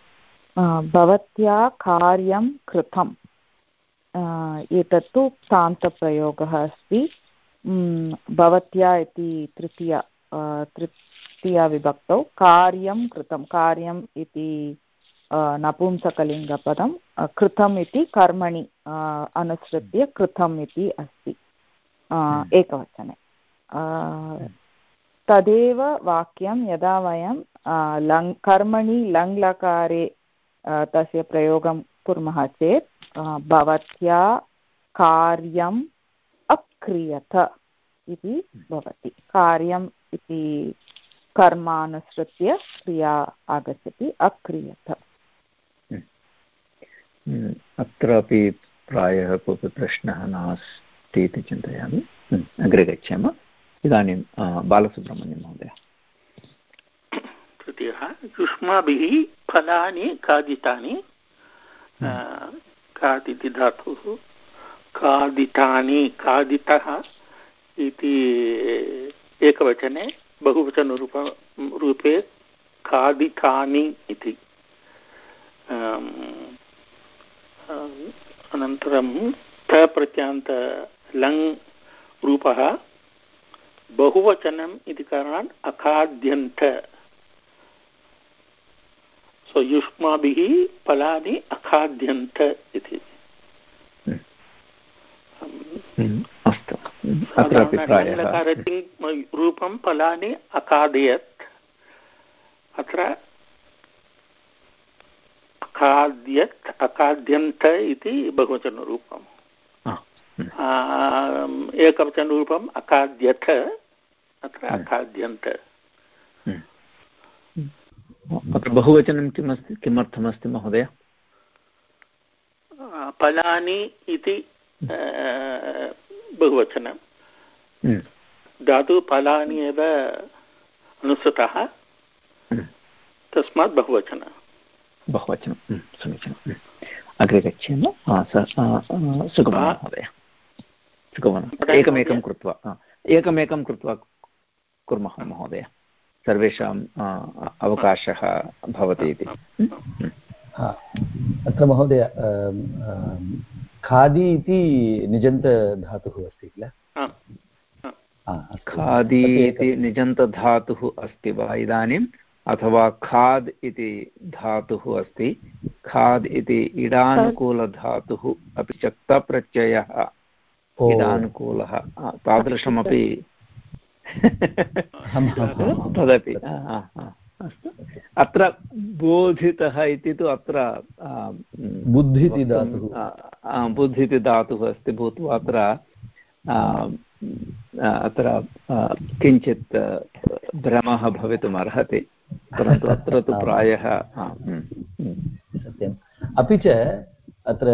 भवत्या कार्यं कृतम्। एतत्तु तान्तप्रयोगः अस्ति। भवत्या इति तृतीया तृतीयाविभक्तौ कार्यं कृतं। कार्यम् इति नपुंसकलिङ्गपदं कृतम् इति कर्मणि अनुसृत्य कृतम् इति अस्ति। एकवचने। तदेव वाक्यं यदा वयं लङ् कर्मणि लङ्लकारे तस्य प्रयोगं कुर्मः चेत् भवत्या कार्यम् अक्रियत इति भवति। कार्यम् इति कर्मानुसृत्य क्रिया आगच्छति अक्रियत। अत्रापि प्रायः कोऽपि प्रश्नः नास्ति इति चिन्तयामि। अग्रे गच्छामः। इदानीं बालसुब्रह्मण्यं महोदय। तृतीयः युष्माभिः फलानि खादितानि खादिति धातुः खादितानि खादितः इति एकवचने बहुवचनरूप रूपे खादितानि इति। अनन्तरं प्रत्यान्त लङ् रूपः बहुवचनम् इति कारणात् अखाद्यन्त। सो युष्माभिः फलानि अखाद्यन्त इति। अस्तु। अत्रापि प्रायः रूपं फलानि अखादयत्। अत्र अखाद्यत् अखाद्यन्त इति बहुवचनरूपम्। एकवचनरूपम् अखाद्यथ अत्र अखाद्यन्त। अत्र बहुवचनं किमस्ति किमर्थमस्ति महोदय? फलानि इति बहुवचनं। धातु फलानि एव अनुसृतः। तस्मात् बहुवचनं। बहुवचनं। समीचीनम् अग्रे गच्छामः। सुगमः महोदय। सुगमनम् एकमेकं कृत्वा। एकमेकं कृत्वा कुर्मः महोदय। सर्वेषाम् अवकाशः भवति इति। अत्र महोदय खादी इति निजन्तधातुः अस्ति किल? खादी इति निजन्तधातुः अस्ति वा इदानीम्? अथवा खाद् इति धातुः अस्ति? खाद् इति इडानुकूलधातुः अपि च तप्रत्ययः। इडानुकूलः। तादृशमपि तदपि अस्तु। अत्र बोधितः इति तु अत्र बुद्धिति धातुः बुद्धिति धातुः अस्ति भूत्वा अत्र अत्र किञ्चित् भ्रमः भवितुम् अर्हति। परन्तु अत्र तु प्रायः सत्यम्। अपि च अत्र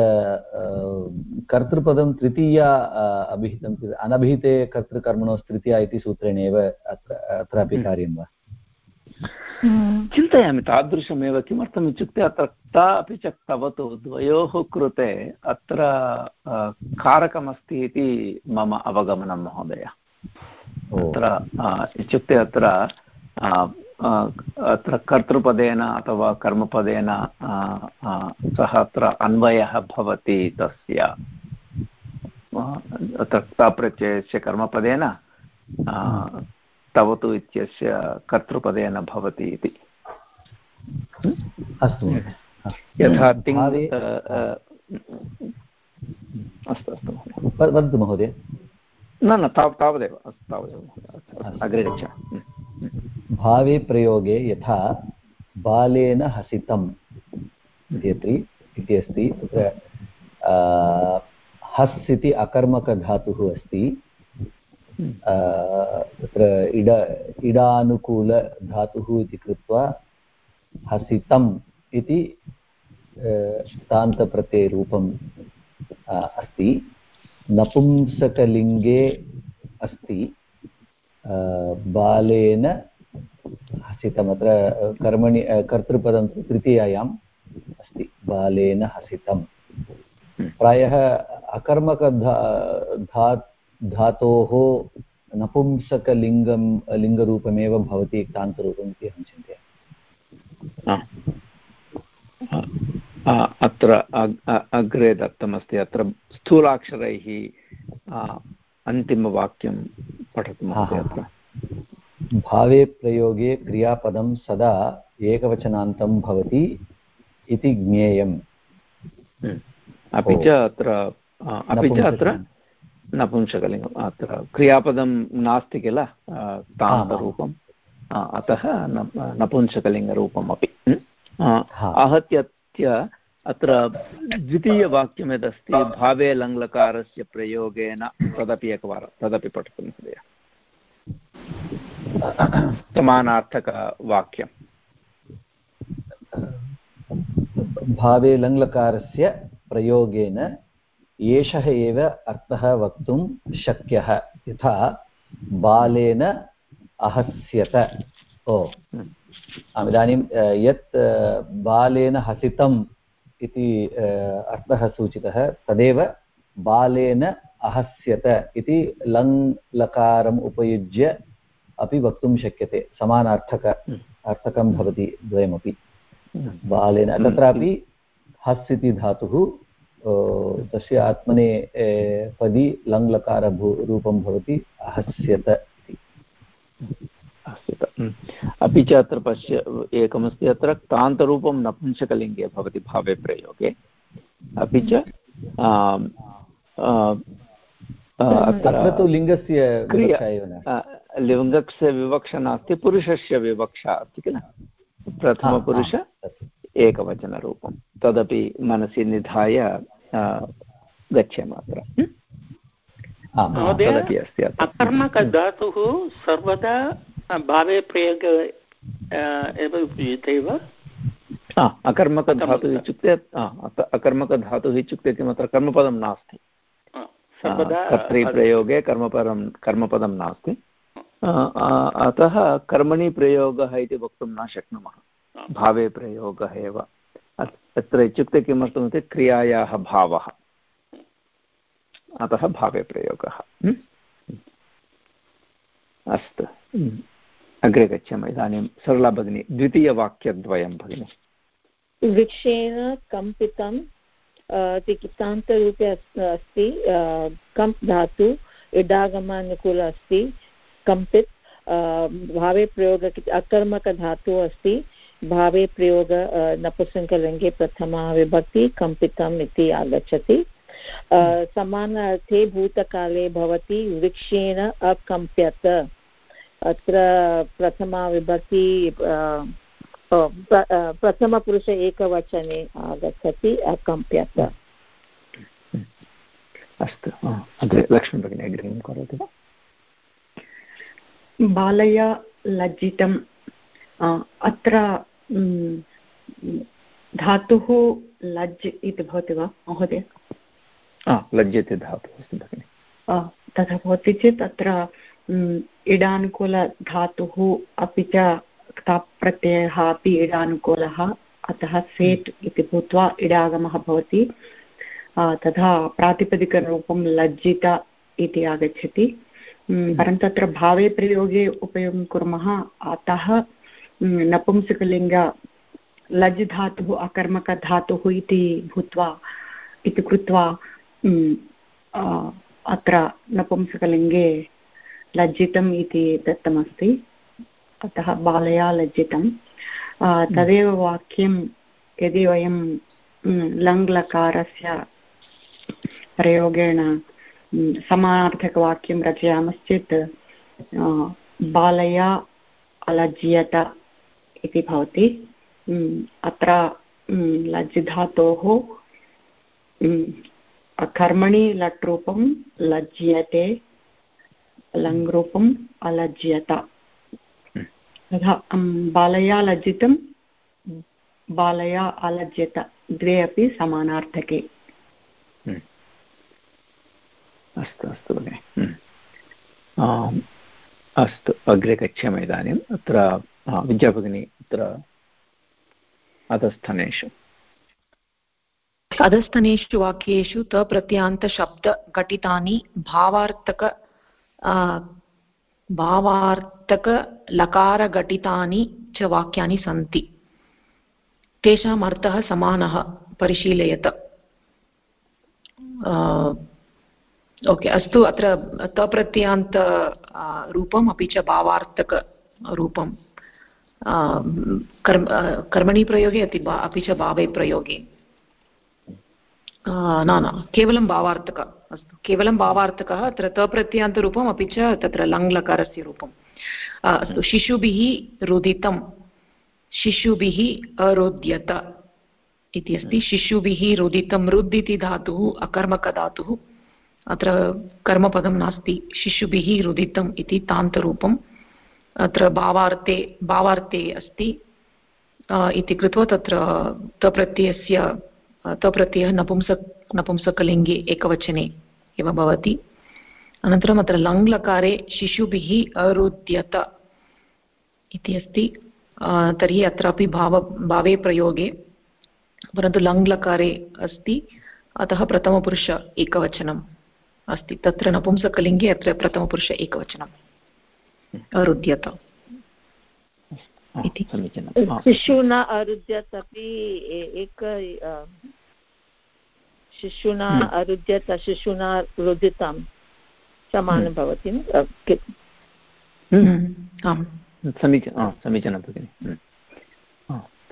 कर्तृपदं तृतीया अभिहितं अनभिहिते कर्तृकर्मणोस्तृतीया इति सूत्रेण एव अत्र अत्रापि कार्यं वा? चिन्तयामि तादृशमेव किमर्थम् इत्युक्ते अत्र ता अपि च तवतु द्वयोः कृते अत्र कारकमस्ति इति मम अवगमनं महोदय। अत्र इत्युक्ते अत्र अत्र कर्तृपदेन अथवा कर्मपदेन सः अत्र अन्वयः भवति तस्य। अत्र ताप्रत्ययस्य कर्मपदेन तवतु इत्यस्य कर्तृपदेन भवति इति। अस्तु यथा तिङ् अस्तु अस्तु वदतु महोदय। न न ताव तावदेव अस्तु तावदेव अग्रे गच्छामि। भावे प्रयोगे यथा बालेन हसितम् इत्यत्र इति अस्ति तत्र हस् इति अकर्मकधातुः अस्ति तत्र इड इडानुकूलधातुः इति कृत्वा हसितम् इति तान्तप्रत्ययरूपम् अस्ति नपुंसकलिङ्गे अस्ति बालेन हसितम् अत्र कर्मणि कर्तृपदं तृतीयायाम् अस्ति बालेन हसितं प्रायः अकर्मकधा धा धातोः नपुंसकलिङ्गं लिङ्गरूपमेव भवति तान्तरूपम् इति अहं चिन्तयामि। अत्र अग्रे दत्तमस्ति अत्र स्थूलाक्षरैः अन्तिमवाक्यं पठतु अत्र। भावे प्रयोगे क्रियापदं सदा एकवचनान्तं भवति इति ज्ञेयम्। अपि च अत्र अपि च अत्र नपुंसकलिङ्गम् अत्र क्रियापदं नास्ति किल? तान्तरूपम् अतः नपुंसकलिङ्गरूपम् अपि आहत्य अत्र द्वितीयवाक्यं यदस्ति भावे लङ्लकारस्य प्रयोगेन तदपि एकवारं तदपि पठतु महोदय। समानार्थकवाक्यं भावे लङ्लकारस्य प्रयोगेन एषः एव अर्थः वक्तुं शक्यः। यथा, बालेन अहस्यत। ओ। इदानीं यत् बालेन हसितम् इति अर्थः सूचितः, तदेव बालेन अहस्यत इति लङ् उपयुज्य अपि वक्तुं शक्यते समानार्थक अर्थकं भवति द्वयमपि। बालेन तत्रापि हस् इति धातुः तस्य आत्मने पदि लङ्लकारभू रूपं भवति अहस्यत इति। अपि च अत्र पश्य एकमस्ति अत्र क्तान्तरूपं नपुंसकलिङ्गे भवति भावे प्रयोगे। अपि च अत्र तु लिङ्गस्य लिङ्गस्य विवक्षा नास्ति पुरुषस्य विवक्षा अस्ति किल? प्रथमपुरुष एकवचनरूपं तदपि मनसि निधाय गच्छेम अत्र तदपि अस्ति अकर्मकधातुः सर्वदा भावे प्रयोग एव उपयुज्यते वा? अकर्मकधातुः इत्युक्ते अकर्मकधातुः इत्युक्ते किम् अत्र कर्मपदं नास्ति। कर्तृप्रयोगे कर्मपदं कर्मपदं नास्ति। अतः कर्मणि प्रयोगः इति वक्तुं न शक्नुमः। भावे प्रयोगः एव। अत्र इत्युक्ते किमर्थमिति क्रियायाः भावः। अतः भावे प्रयोगः। अस्तु। अग्रे गच्छामः। इदानीं सरला भगिनी द्वितीयवाक्यद्वयं भगिनि। वृक्षेण कम्पितं तिकितान्तरूपे अस्ति कम्प् धातु इडागमानुकूल अस्ति कम्पित् भावे प्रयोग अकर्मकधातुः अस्ति, भावे प्रयोग नपुंसकलिङ्गे प्रथमा विभक्ति, कम्पितम् इति आगच्छति। समानार्थे भूतकाले भवति वृक्षेण अकम्प्यत। अत्र प्रथमा विभक्ति प्रथमपुरुष एकवचने आगच्छति, अकम्प्यत। अस्तु अग्रे लक्ष्मीभगिनी अग्रे करोतु। बालया लज्जितम्। अत्र धातुः लज् इति भवति वा महोदय? लज्जते धातुः अस्ति भगिनि। तथा भवति चेत् अत्र इडानुकूलधातुः अपि च प्रत्ययः अपि इडानुकूलः अतः सेट् इति भूत्वा इडागमः भवति। तथा प्रातिपदिकरूपं लज्जित इति आगच्छति। परन्तु अत्र भावे प्रयोगे उपयोगं कुर्मः, अतः नपुंसकलिङ्ग, लज् धातुः अकर्मकधातुः इति भूत्वा, इति कृत्वा अत्र नपुंसकलिङ्गे लज्जितम् इति दत्तमस्ति। अतः बालया लज्जितं तदेव वाक्यं, यदि वयं लङ्लकारस्य प्रयोगेण समानार्थकवाक्यं रचयामश्चेत् बालया अलज्यत इति भवति। अत्र लज्जिधातोः कर्मणि लट् रूपं लज्यते लङ्रूपम् अलज्यत। तथा बालया लज्जितं, बालया अलज्यत, द्वे अपि समानार्थके। अस्तु अस्तु भगिनि। अस्तु, अग्रे गच्छामः इदानीम्। अत्र विद्याभगिनी अत्र अधस्थनेषु। अधस्थनेषु वाक्येषु तप्रत्ययान्तशब्दघटितानि भावार्थक भावार्थकलकारघटितानि च वाक्यानि सन्ति। तेषाम् अर्थः समानः, परिशीलयत। ओके अस्तु अत्र तप्रत्ययान्त रूपम् अपि च भावार्थकरूपं कर्म कर्मणि प्रयोगे अति अपि च भावे प्रयोगे। न न केवलं भावार्थक अस्तु। केवलं भावार्थकः अत्र तप्रत्ययान्तरूपम् अपि च तत्र लङ्लकारस्य रूपम्। अस्तु शिशुभिः रुदितं शिशुभिः अरोद्यत इति अस्ति। शिशुभिः रुदितं रुद् इति धातुः अकर्मकधातुः। अत्र कर्मपदं नास्ति, शिशुभिः रुदितम् इति तान्तरूपम्। अत्र भावार्थे भावार्थे अस्ति इति कृत्वा तत्र तप्रत्ययस्य तप्रत्ययः नपुंसक, नपुंसकलिङ्गे एकवचने एव भवति। अनन्तरम् अत्र लङ्लकारे शिशुभिः अरुद्यत इति अस्ति। तर्हि अत्रापि भाव, भावे प्रयोगे, परन्तु लङ्लकारे अस्ति। अतः प्रथमपुरुष एकवचनम्। अस्ति। तत्र नपुंसकलिङ्गे अत्र प्रथमपुरुष एकवचनम् अरुद्यत इति। शिशुना अरुद्यत अपि एक शिशुना हम्म। अरुद्यत शिशुना रुदितं समानं हम्म। भवति हम्म। आम्। समीचीनं समीचीनं भगिनि।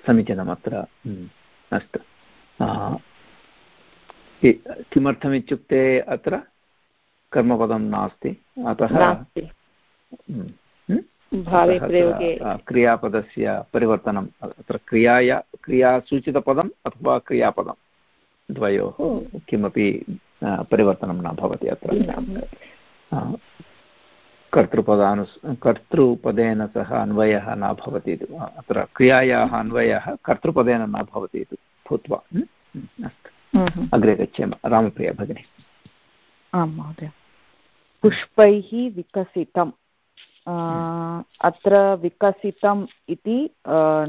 समीचीनम् अत्र अस्तु। किमर्थमित्युक्ते अत्र? कर्मपदं नास्ति। अतः क्रियापदस्य परिवर्तनम् अत्र क्रियाया क्रियासूचितपदम् अथवा क्रियापदं द्वयोः किमपि परिवर्तनं न भवति अत्र। कर्तृपदानुस् कर्तृपदेन सह अन्वयः न भवति अत्र क्रियायाः अन्वयः कर्तृपदेन न भवति इति भूत्वा। अस्तु। अग्रे गच्छेम। रामप्रिया भगिनी। आं महोदय। पुष्पैः विकसितम्। अत्र विकसितम् इति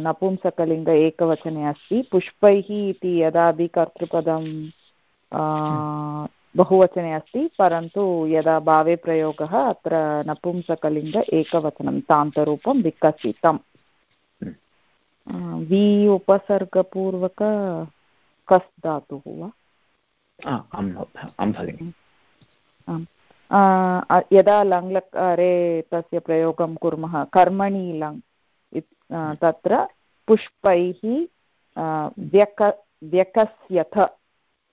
नपुंसकलिङ्ग एकवचने अस्ति। पुष्पैः इति यदा विकर्तृपदं बहुवचने अस्ति परन्तु यदा भावे प्रयोगः अत्र नपुंसकलिङ्ग एकवचनं तान्तरूपं विकसितम्। वि उपसर्गपूर्वक कस् धातुः वा? आम् यदा लङ्लकारे तस्य प्रयोगं कुर्मः कर्मणि लङ् तत्र पुष्पैः व्यक व्यकस्यथ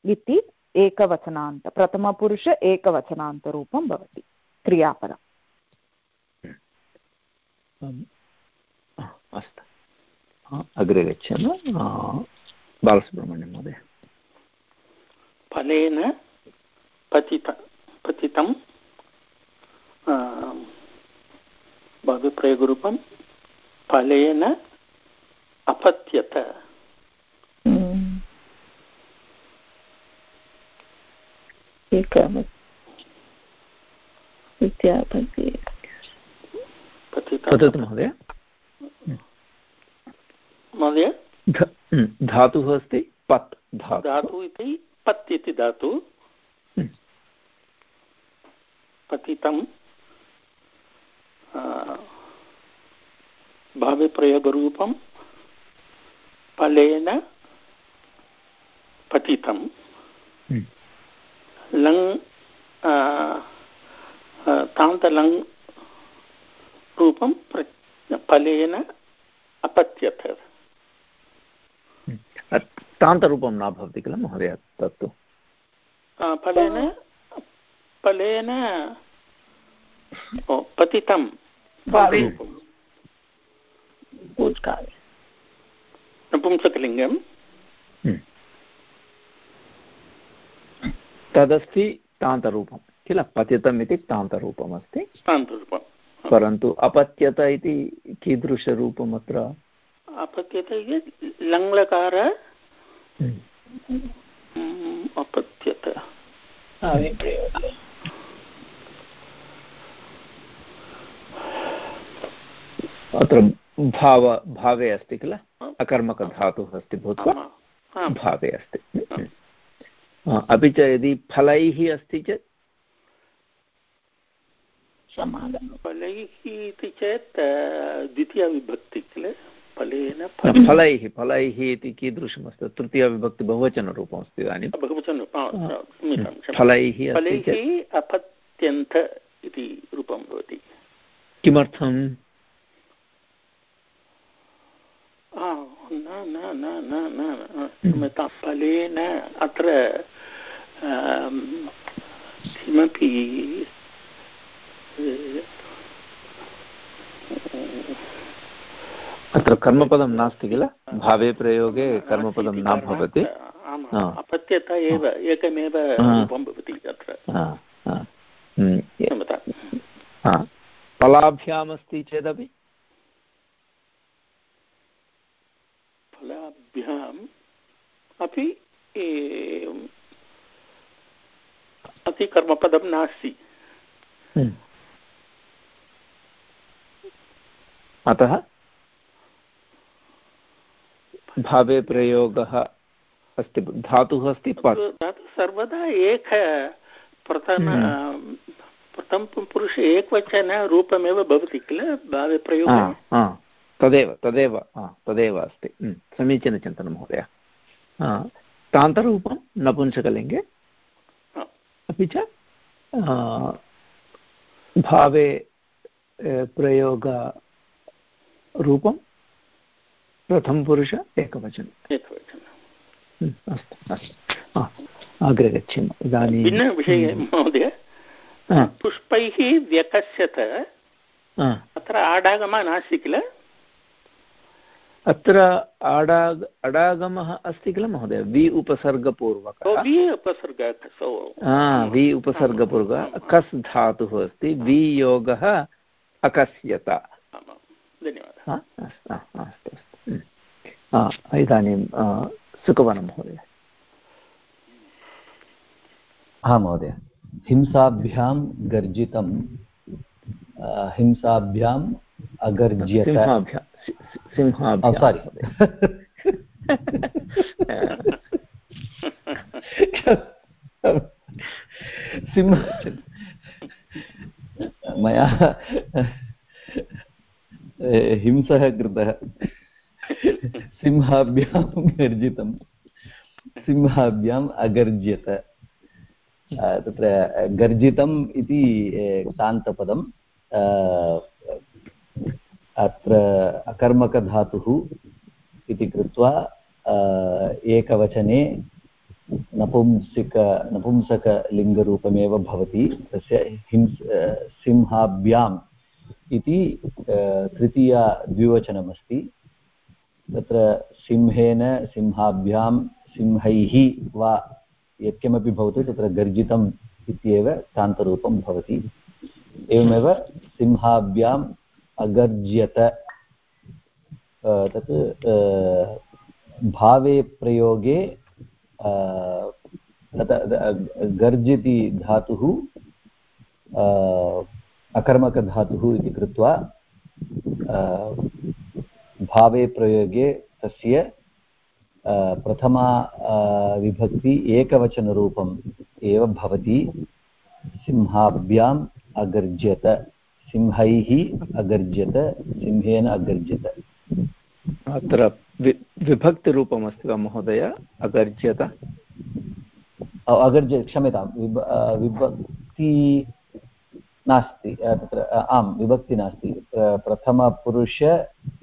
इति एकवचनान्त प्रथमपुरुष एकवचनान्तरूपं भवति क्रियापदम्। अस्तु। अग्रे गच्छामः। बालसुब्रह्मण्यं महोदय। फलेन पतित पतितं भव्यप्रयोगरूपं फलेन अपत्यत। वदतु महोदय। महोदय? धातुः अस्ति पत् धातु इति पत् इति धातु। पतितं भाव्यप्रयोगरूपं फलेन पतितं। लङ् तान्तलङ् रूपं फलेन अपत्यत। तान्तरूपं न भवति किल महोदय? तत्तु। फलेन फलेन पतितं नपुंसकलिङ्गं हम्म। तदस्ति तान्तरूपं किल पतितम् इति तान्तरूपम्। अस्ति तान्तरूपं परन्तु अपत्यत इति कीदृशरूपम् अत्र अपत्यत इति लङ्लकार। हम्म। अपत्यत। अत्र भाव भावे अस्ति किल? अकर्मकधातुः अस्ति भूत्वा भावे अस्ति। अपि च यदि फलैः अस्ति चेत्? फलैः इति चेत् द्वितीयविभक्ति किल? फलेन फलैः फलैः इति कीदृशमस्ति? तृतीयविभक्ति बहुवचनरूपमस्ति इदानीं। फलैः फलैः अपत्यन्त इति रूपं भवति। किमर्थम्? न न न न न फलेन अत्र किमपि अत्र कर्मपदं नास्ति किल? भावे प्रयोगे कर्मपदं न भवति। अपत्यता एव एकमेव रूपं भवति फलाभ्यामस्ति चेदपि? फलाभ्याम् अपि अपि कर्मपदं नास्ति। अतः भावे प्रयोगः अस्ति धातुः अस्ति पट्। सर्वदा एक प्रथम हम्म। प्रथमपुरुष एकवचनरूपमेव भवति किल? भावे प्रयोगः? तदेव तदेव तदेव अस्ति। समीचीनचिन्तनं महोदय तान्तरूपं नपुंसकलिङ्गे अपि च भावे प्रयोगरूपं प्रथमपुरुष एकवचनम् एकवचनम् अस्तु अस्तु। अग्रे गच्छेम। इदानीं भिन्नविषये। महोदय। पुष्पैः व्यकस्यत। अत्र आडागमः नास्ति किल? अत्र अडाग अडागमः अस्ति किल महोदय? वि उपसर्गपूर्वकः। वि उपसर्ग वि उपसर्गपूर्वकः। कस् धातुः अस्ति। वि योगः अकस्यत। अस्तु इदानीं सुखवनं महोदय। हा महोदय। हिंसाभ्यां गर्जितं हिंसाभ्याम् अगर्ज्यत। सारि सिंह मया हिंसः कृतः। सिंहाभ्यां गर्जितं सिंहाभ्याम् अगर्ज्यत। तत्र गर्जितम् इति अत्र अकर्मकधातुः इति कृत्वा एकवचने नपुंसिक, नपुंसकलिङ्गरूपमेव भवति, तस्य हिंस् सिंहाभ्याम् इति तृतीया द्विवचनमस्ति। तत्र सिंहेन सिंहाभ्यां सिंहैः वा यत्किमपि भवतु, तत्र गर्जितम् इत्येव तान्तरूपं भवति। एवमेव सिंहाभ्याम् अगर्ज्यत। तत् भावे प्रयोगे गर्जिति धातुः अकर्मकधातुः इति कृत्वा भावे प्रयोगे तस्य प्रथमा विभक्ति एकवचनरूपम् एव भवति। सिंहाभ्याम् अगर्ज्यत। सिंहैः अगर्जत सिंहेन अगर्जत। अत्र विभक्तिरूपमस्ति वा महोदय? अगर्ज्यत अगर्ज क्षम्यतां विभ विभक्ति नास्ति तत्र आम् विभक्ति नास्ति। प्रथमपुरुष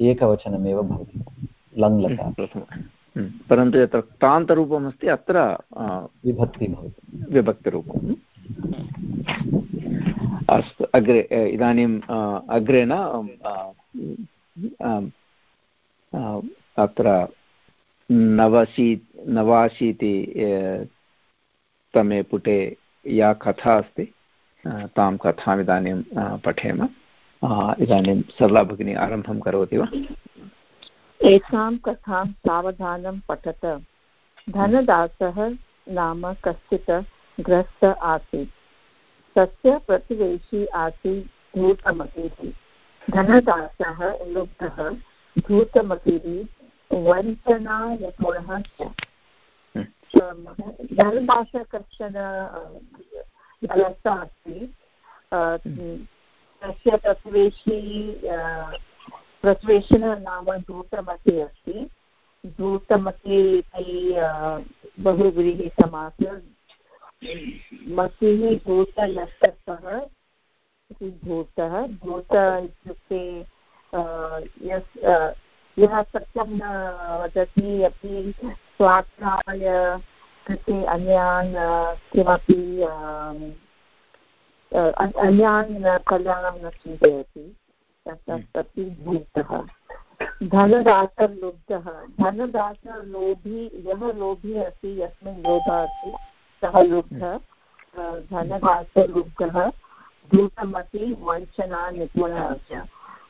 एकवचनमेव भवति लङ्लकार हम्म, परन्तु यत्र क्तान्तरूपमस्ति अत्र विभक्ति भवति। अस्तु, अग्रे इदानीम् अग्रे न अत्र नवशी नवाशीति तमे पुटे या कथा अस्ति तां कथाम् इदानीं पठेम। इदानीं सरला भगिनी आरम्भं करोति वा? एतां कथां सावधानं पठत। धनदासः नाम कश्चित् ग्रस्त आसीत्। तस्य प्रतिवेशी आसीत् धूतमतिः धनदासः लुब्धः धूतमतिः वञ्चनायपुरः च। धनदासः कश्चन जलस्य अस्ति तस्य प्रतिवेशी प्रश्वेषणः नाम धूतमति अस्ति। धूतमति इति बहुव्रीहि समासः मतिः धूतलस्तः इति धूतः धूत इत्युक्ते यस् यः सत्यं न वदति अपि स्वार्थाय कृते अन्यान् किमपि अन्यान् कल्याणं न चिन्तयति तदपि भूतः धनदासलुब्धः धनदासलोभी यः लोभी अस्ति यस्मिन् लोभः अस्ति सः लुब्धः धनदासलुब्धः दूतमपि वञ्चनानिपुणः च।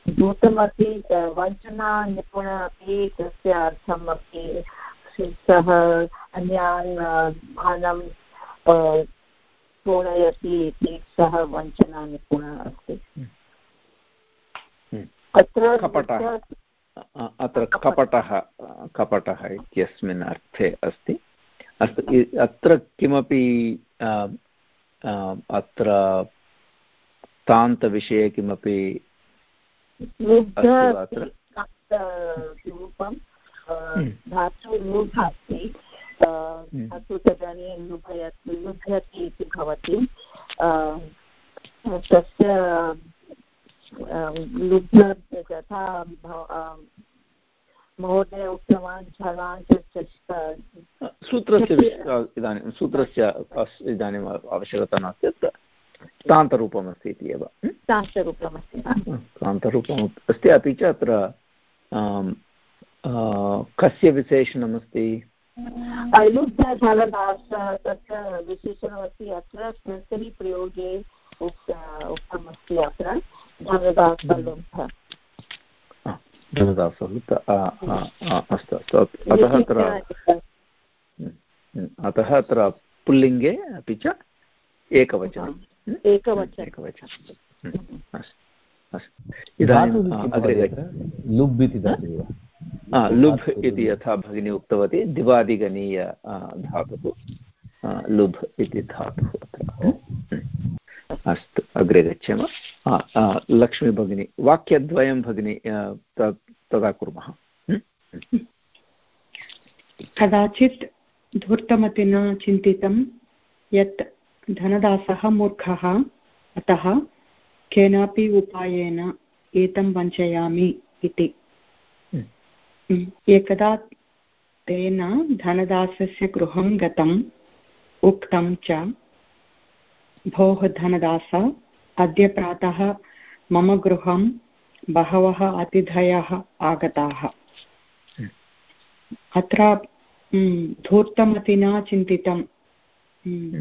दूतमपि वञ्चनानिपुण अपि तस्य अर्थम् अपि सः अन्यान् धनं पूरयति इति सः वञ्चनानिपुणः अस्ति। अत्र कपटः। अत्र कपटः कपटः इत्यस्मिन् अर्थे अस्ति। अस्तु अत्र किमपि अत्र तान्तविषये किमपि रूपं धातु लुभ् अस्ति धातु तदानीं लुभयत् लुभ्यति इति भवति तस्य लुब्ध तथा महोदय उक्तवान् सूत्रस्य इदानीं सूत्रस्य इदानीम् आवश्यकता नास्ति अत्र। तान्तरूपमस्ति इति एव। तान्तरूपमस्ति तान्तरूपम् अस्ति अपि च अत्र कस्य विशेषणमस्ति? विशेषणमस्ति अत्र उक्तमस्ति अत्र। धनदासलुब्ध अस्तु अस्तु। अतः अत्र अतः अत्र पुल्लिङ्गे अपि च एकवचनम् एकवचनम् एकवचनम् अस्तु अस्तु। इदानीम् अग्रे लुब् इति धातुः लुब् इति यथा भगिनी उक्तवती दिवादिगणीय धातुः लुब् इति धातुः अत्र। अस्तु अग्रे गच्छामः। लक्ष्मी भगिनी वाक्यद्वयं भगिनी तदा कुर्मः। कदाचित् धूर्तमतिना चिन्तितं यत् धनदासः मूर्खः अतः केनापि उपायेन एतं वञ्चयामि इति। एकदा तेन धनदासस्य गृहं गतम् उक्तं च भोः धनदास अद्य प्रातः मम गृहं बहवः अतिथयः आगताः। अत्र धूर्तमतिना चिन्तितं।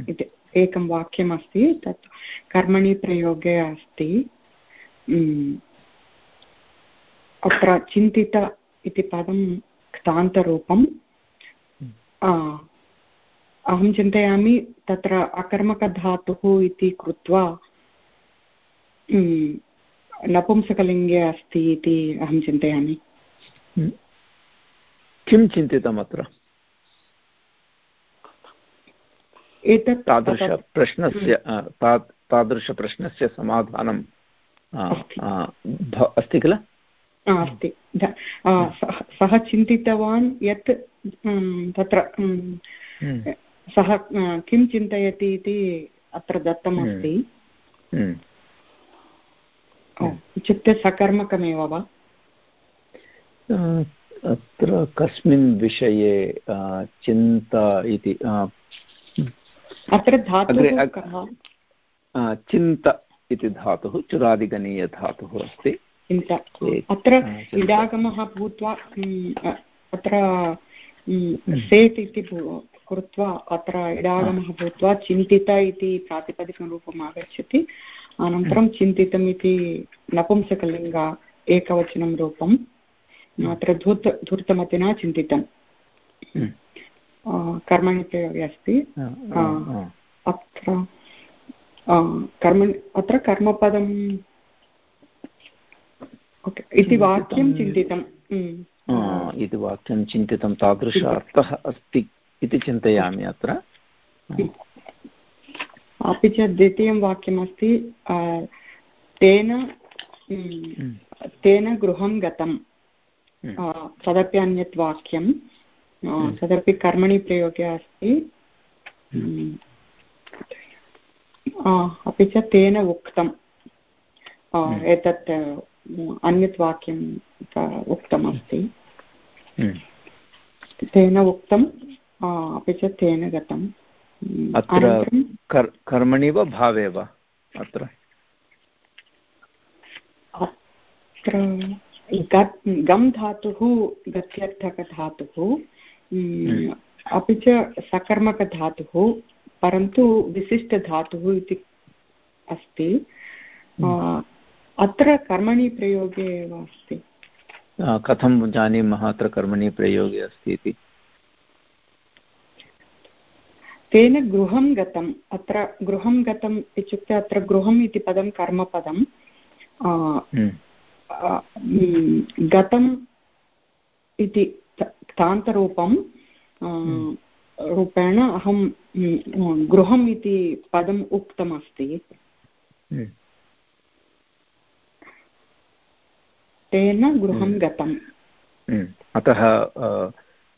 इति एकं वाक्यमस्ति तत् कर्मणि प्रयोगे अस्ति। अत्र चिन्तित इति पदं क्तान्तरूपम्। अहं चिन्तयामि तत्र अकर्मकधातुः इति कृत्वा नपुंसकलिङ्गे अस्ति इति अहं चिन्तयामि। किं चिन्तितम् अत्र एतत् तादृशप्रश्नस्य तादृशप्रश्नस्य समाधानं अस्ति। किल? अस्ति। सः चिन्तितवान् यत् तत्र सः किं चिन्तयति इति अत्र दत्तमस्ति। इत्युक्ते सकर्मकमेव वा? अत्र कस्मिन् विषये चिन्ता इति अत्र धातुः चिन्त इति धातुः चुरादिगणीयधातुः अस्ति। चिन्ता। अत्र इडागमः भूत्वा अत्र सेट् इति कृत्वा अत्र इडागमः भूत्वा चिन्तित इति प्रातिपदिकरूपम् आगच्छति अनन्तरं चिन्तितम् इति नपुंसकलिङ्ग एकवचनं रूपम्। अत्र धूर्त धूर्तमतिना चिन्तितम्। कर्मणि प्रयोगे अस्ति। अत्र कर्मणि अत्र कर्मपदम् ओके इति वाक्यं चिन्तितम् इति वाक्यं चिन्तितं तादृश अर्थः अस्ति। इति चिन्तयामि अत्र। अपि च द्वितीयं वाक्यमस्ति तेन तेन गृहं गतं तदपि अन्यत् वाक्यं तदपि कर्मणि प्रयोगे अस्ति। अपि च तेन उक्तम्। एतत् अन्यत् वाक्यं उक्तमस्ति। तेन उक्तं अपि च तेन गतम्। अत्र कर्मणि वा भावे वा अत्र? अत्र गम् धातुः गत्यर्थकधातुः अपि च सकर्मकधातुः परन्तु विशिष्टधातुः इति अस्ति। अत्र कर्मणि प्रयोगे एव अस्ति। कथं जानीमः अत्र कर्मणि प्रयोगे अस्ति इति? तेन गृहं गतम् अत्र गृहं गतम् इत्युक्ते अत्र गृहम् इति पदं कर्मपदं गतम् इति तान्तरूपं रूपेण अहं गृहम् इति पदम् उक्तमस्ति। तेन गृहं गतम्। अतः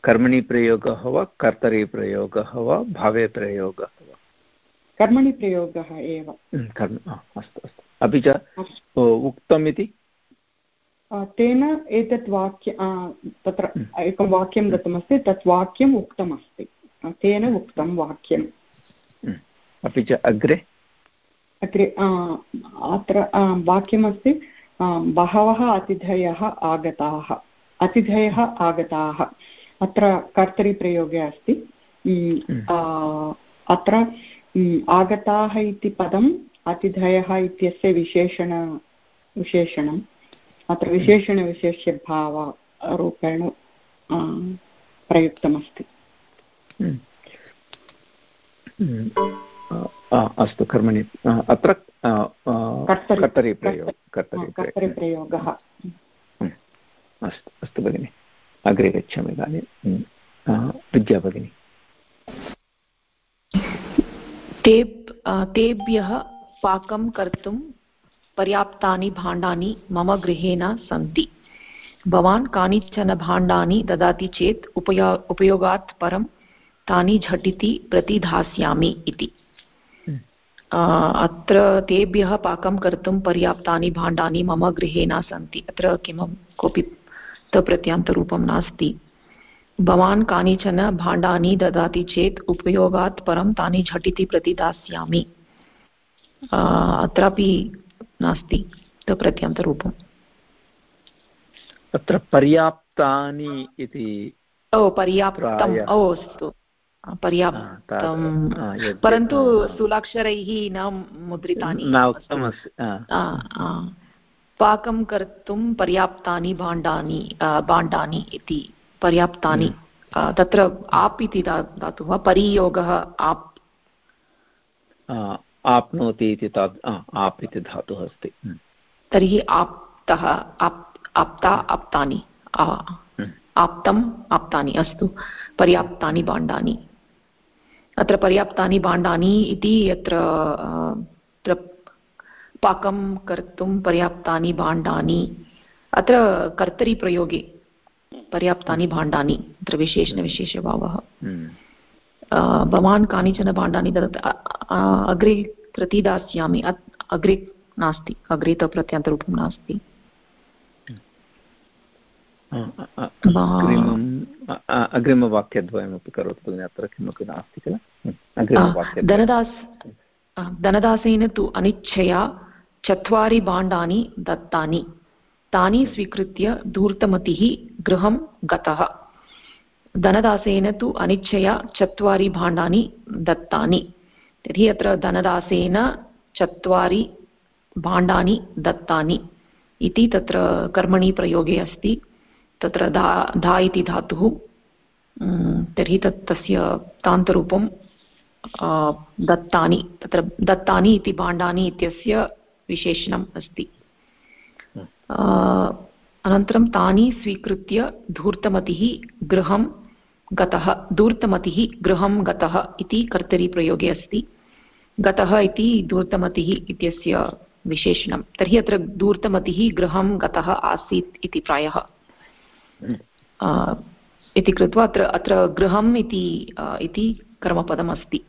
कर्मणि प्रयोगः वा कर्तरि प्रयोगः वा भावे प्रयोगः वा? कर्मणि प्रयोगः एव। कर्म अस्तु अस्तु। अपि च उक्तम् इति तेन एतत् वाक्य तत्र एकं वाक्यं दत्तमस्ति तत् वाक्यम् उक्तमस्ति। तेन उक्तं वाक्यम्। अपि च अग्रे? अग्रे अत्र वाक्यमस्ति बहवः अतिथयः आगताः। अतिथयः आगताः। अत्र कर्तरिप्रयोगे अस्ति। अत्र आगताः इति पदम् अतिथयः इत्यस्य विशेषण विशेषणम्। अत्र विशेषणविशेष्यभावरूपेण प्रयुक्तमस्ति। अस्तु कर्मणि। अत्र कर्तरिप्रयोगः। अस्तु अस्तु भगिनि। अग्रे गच्छामि इदानीं। विद्या भगिनि। तेभ्यः पाकं कर्तुं पर्याप्तानि भाण्डानि मम गृहे न सन्ति। भवान् कानिचन भाण्डानि ददाति चेत् उपयो उपयोगात् परं तानि झटिति प्रतिधास्यामि इति। अत्र तेभ्यः पाकं कर्तुं पर्याप्तानि भाण्डानि मम गृहे न सन्ति। अत्र किमं कोऽपि तप्रत्यान्तरूपं नास्ति। भवान् कानिचन भाण्डानि ददाति चेत् उपयोगात् परं तानि झटिति प्रतिदास्यामि। अत्रापि नास्ति प्रत्यन्तरूपम्। तत्र पर्याप्तानि इति ओ पर्याप्तम् ओ अस्तु। पर्याप्तं। परन्तु स्थूलाक्षरैः न मुद्रितानि। पाकं कर्तुं पर्याप्तानि भाण्डानि भाण्डानि इति पर्याप्तानि हम्म। तत्र आप् इति धातुः वा परियोगः आप् आप्नोति इति आप् इति धातुः अस्ति हम्म। तर्हि आप्तः आप् आप्ता आप्तानि हम्म। आप्तम् आप्तानि अस्तु पर्याप्तानि भाण्डानि अत्र पर्याप्तानि भाण्डानि इति अत्र पाकं कर्तुं पर्याप्तानि भाण्डानि। अत्र कर्तरिप्रयोगे पर्याप्तानि भाण्डानि अत्र विशेषणविशेषभावः हम्म। भवान् कानिचन भाण्डानि ददाति? अग्रे प्रतिदास्यामि अग्रे नास्ति। अग्रे तु प्रत्यन्तरूपं नास्ति। अग्रिमवाक्यद्वयमपि करोतु भगिनि अत्र किमपि नास्ति किल? धनदास् धनदासेन तु अनिच्छया चत्वारि भाण्डानि दत्तानि। तानि स्वीकृत्य धूर्तमतिः गृहं गतः। धनदासेन तु अनिच्छया चत्वारि भाण्डानि दत्तानि। तर्हि अत्र धनदासेन चत्वारि भाण्डानि दत्तानि। इति तत्र कर्मणि प्रयोगे अस्ति। तत्र धा धा इति धातुः। तर्हि तत् तस्य तान्तरूपं दत्तानि। तत्र दत्तानि इति भाण्डानि इत्यस्य विशेषणम् अस्ति। अनन्तरं तानि स्वीकृत्य धूर्तमतिः गृहं गतः धूर्तमतिः गृहं गतः इति कर्तरिप्रयोगे अस्ति। गतः इति धूर्तमतिः इत्यस्य विशेषणं। तर्हि अत्र धूर्तमतिः गृहं गतः आसीत् इति प्रायः। इति कृत्वा अत्र अत्र गृहम् इति इति कर्मपदमस्ति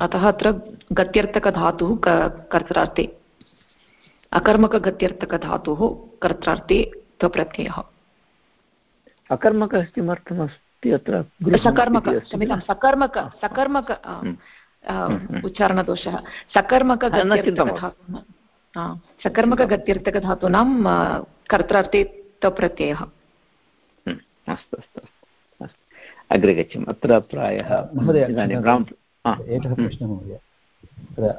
अतः अत्र गत्यर्थकधातुः कर्त्रार्थे अकर्मकगत्यर्थकधातुः कर्त्रार्थे तप्रत्ययः अकर्मकः किमर्थमस्ति अस्ति अत्र सकर्मक क्षम्यतां सकर्मक सकर्मक हम्म। हम्म, हम्म। उच्चारणदोषः। सकर्मक सकर्मकगत्यर्थकधातूनां कर्त्रार्थे तप्रत्ययः अस्तु अस्तु अस्तु अग्रे गच्छामः। अत्र प्रायः महोदय एकः प्रश्नः महोदय।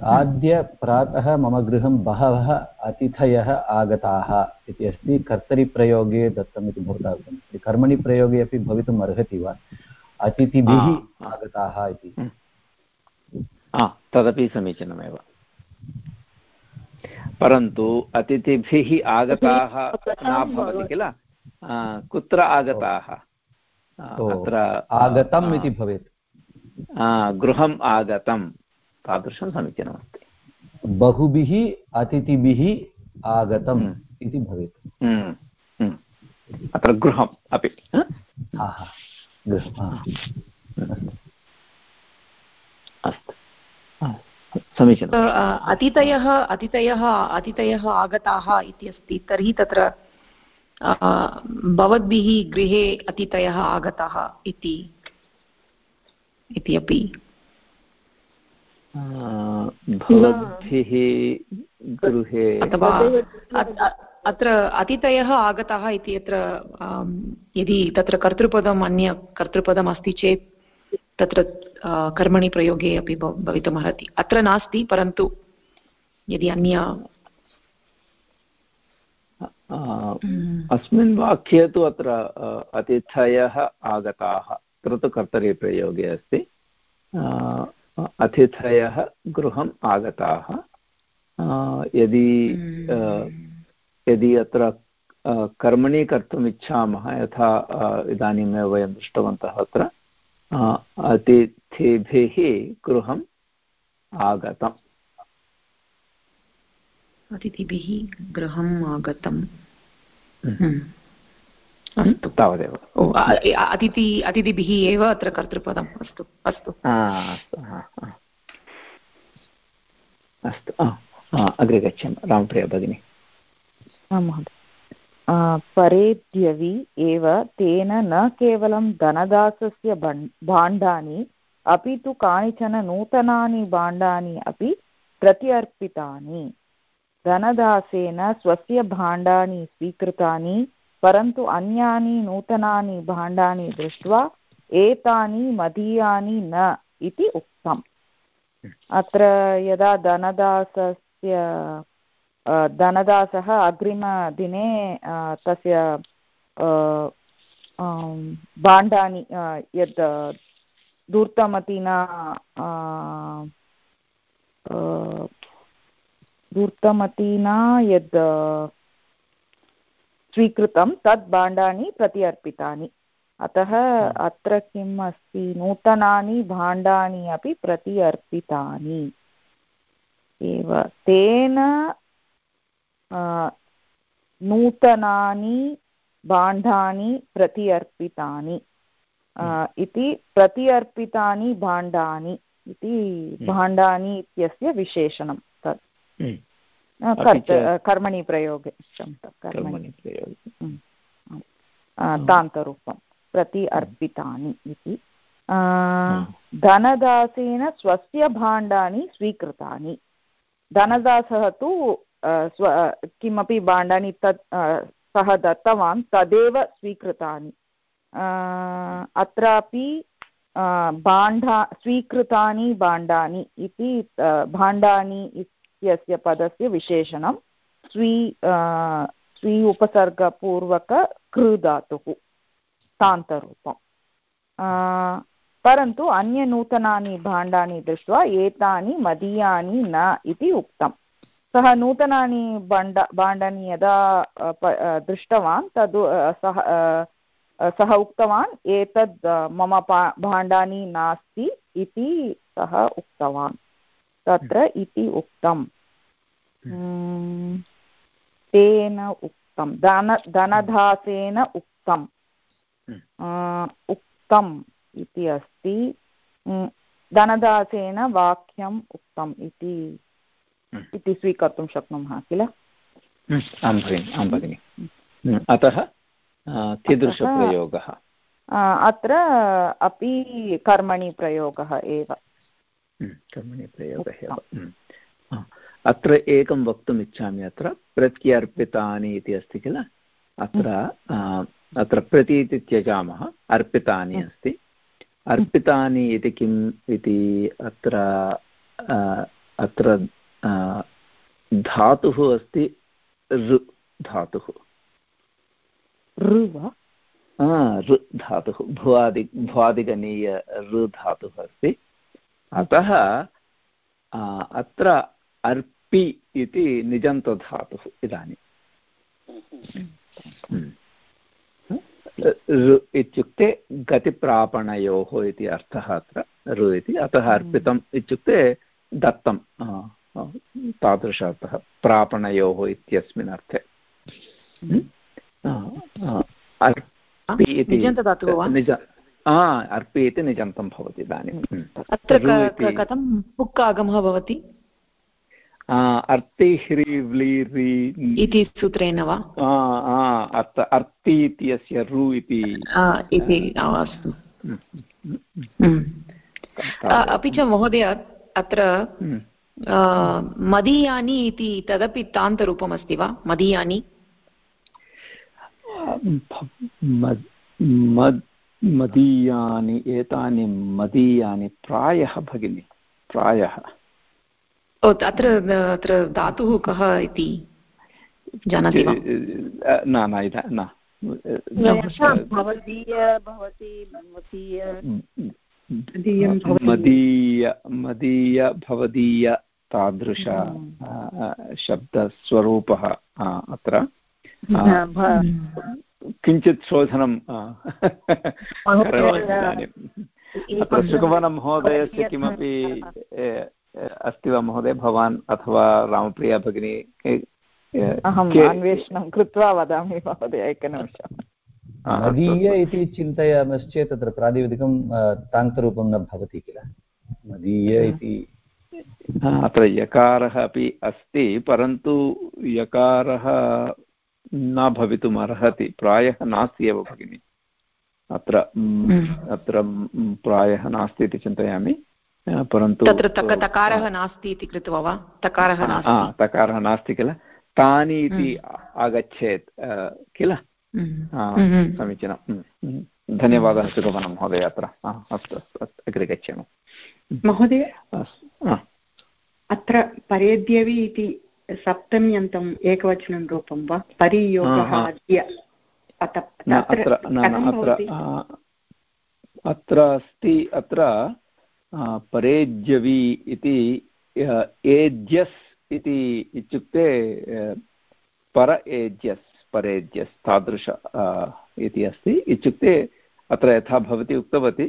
आद्य प्रातः मम गृहं बहवः अतिथयः आगताः इति अस्ति। कर्तरिप्रयोगे दत्तम् इति भवता उक्तमस्ति कर्मणि प्रयोगे अपि भवितुम् अर्हति वा? अतिथिभिः आगताः इति। तदपि समीचीनमेव। परन्तु अतिथिभिः आगताः न भवति किल? कुत्र आगताः? अत्र आगतम् इति भवेत्। गृहम् आगतं तादृशं समीचीनमस्ति। बहुभिः अतिथिभिः आगतम् हम्म। इति भवेत्। हम्म, हम्म। अत्र गृहम् अपि। अस्तु। समीचीनम्। अतिथयः अतिथयः अतिथयः आगताः इति अस्ति तर्हि तत्र भवद्भिः गृहे अतिथयः आगताः इति इति अपि भवद्भिः गृहे अथवा अत्र अतिथयः आगताः इति अत्र यदि तत्र कर्तृपदम् अन्य कर्तृपदम् अस्ति चेत् तत्र कर्मणि प्रयोगे अपि भवितुमर्हति। अत्र नास्ति परन्तु यदि अन्य अस्मिन् वाक्ये तु अत्र अतिथयः आगताः। कृतकर्तरि प्रयोगे अस्ति। अतिथयः गृहम् आगताः यदि यदि अत्र कर्मणि कर्तुम् इच्छामः यथा इदानीमेव वयं दृष्टवन्तः अत्र अतिथिभिः गृहम् आगतम् अतिथिभिः गृहम् आगतम् हम्म। हम्म। अस्तु। तावदेव। अतिथि अतिथिभिः एव अत्र कर्तृपदम्। अस्तु अस्तु। अस्तु अस्तु अग्रे गच्छामः। रामप्रिया भगिनी। आं महोदय। परेद्यवि एव तेन न केवलं धनदासस्य भाण्डानि अपि तु कानिचन नूतनानि भाण्डानि अपि प्रत्यर्पितानि। धनदासेन स्वस्य भाण्डानि स्वीकृतानि। परन्तु अन्यानि नूतनानि भाण्डानि दृष्ट्वा एतानि मदीयानि न इति उक्तम्। अत्र यदा धनदासस्य धनदासः अग्रिमदिने तस्य भाण्डानि यद् धूर्तमतिना धूर्तमतिना यद् स्वीकृतं तद् भाण्डानि प्रति अर्पितानि। अतः अत्र किम् अस्ति? नूतनानि भाण्डानि अपि प्रति अर्पितानि। एव। तेन नूतनानि भाण्डानि प्रति अर्पितानि। इति प्रति अर्पितानि भाण्डानि। इति भाण्डानि इत्यस्य विशेषणं तत्। हम्म। कर्मणि प्रयोगे तान्तरूपं प्रति अर्पितानि इति धनदासेन स्वस्य भाण्डानि स्वीकृतानि धनदासः तु स्व किमपि भाण्डानि तत् सः दत्तवान् तदेव स्वीकृतानि अत्रापि भाण्डा स्वीकृतानि भाण्डानि इति भाण्डानि इत्यस्य पदस्य विशेषणं स्वी स्वी उपसर्गपूर्वक कृ धातुः तान्तरूपम् परन्तु अन्यनूतनानि भाण्डानि दृष्ट्वा एतानि मदीयानि न इति उक्तम्। सः नूतनानि भाण्ड भाण्डानि यदा दृष्टवान्, तद् सः सः उक्तवान्, एतद् मम भाण्डानि नास्ति इति सः उक्तवान्। तत्र इति उक्तम्। हम्म। तेन उक्तं धन धनदासेन उक्तम्। हम्म। उक्तम् इति अस्ति। हम्म। धनदासेन वाक्यम् उक्तम् इति। इति स्वीकर्तुं शक्नुमः किल? आं भगिनि आं भगिनि। अतः कीदृशप्रयोगः? अत्र अपि कर्मणि प्रयोगः एव। कर्मणि प्रयोगः एव अत्र एकं वक्तुम् इच्छामि अत्र प्रत्यर्पितानि इति अस्ति किल अत्र अत्र प्रति इति त्यजामः अर्पितानि अस्ति अर्पितानि इति किम् इति अत्र अत्र धातुः अस्ति ऋ धातुः ऋ वा ऋ धातुः भुवादि भुवादिगणीय ऋ धातुः अस्ति अतः अत्र अर्पि इति निजन्तधातुः इदानीं। ऋ इत्युक्ते गतिप्रापणयोः इति अर्थः अत्र ऋ इति। अतः अर्पितम् इत्युक्ते दत्तं तादृश अर्थः प्रापणयोः इत्यस्मिन् अर्थे। अर्पि इति निज अर्पि इति निजन्तं भवति इदानीम् अत्र कथं पुक् आगमः भवति? अर्ति ह्री इति सूत्रेण वा? अर्थ अर्ति इत्यस्य रु इति। अस्तु। अपि च महोदय अत्र मदीयानि इति तदपि तान्तरूपमस्ति वा? मदीयानि? मदीयानि एतानि मदीयानि प्रायः भगिनि प्रायः। अत्र अत्र धातुः कः इति जानाति वा? न न इदा न। मदीय। मदीय भवदीय तादृश शब्दस्वरूपः अत्र। किञ्चित् शोधनं अत्र सुगमनमहोदयस्य किमपि अस्ति वा महोदय? भवान् अथवा रामप्रिया भगिनी अहम् अन्वेषणं कृत्वा वदामि महोदय एकनिमिषम्। मदीय इति चिन्तयामश्चेत् तत्र प्रातिपदिकं तान्तरूपं न भवति किल? मदीय इति। अत्र यकारः अपि अस्ति परन्तु यकारः न भवितुम् अर्हति प्रायः नास्ति एव भगिनि। अत्र अत्र प्रायः नास्ति इति चिन्तयामि परन्तु तत्र तकारः नास्ति इति कृत्वा वा? तकारः तकारः नास्ति किल? तानि इति आगच्छेत् किल? समीचीनं। धन्यवादः सुगमनं महोदय अत्र। अस्तु अस्तु अस्तु अग्रे गच्छामः। महोदय अत्र परेद्यवि इति सप्तम्यन्तम् एकवचनं रूपं वा? परियोगः अत्र अत्र अस्ति अत्र परेज्यवि इति एज्यस् इति इत्युक्ते पर एज्यस् परेज्यस् तादृश इति अस्ति। इत्युक्ते अत्र यथा भवती उक्तवती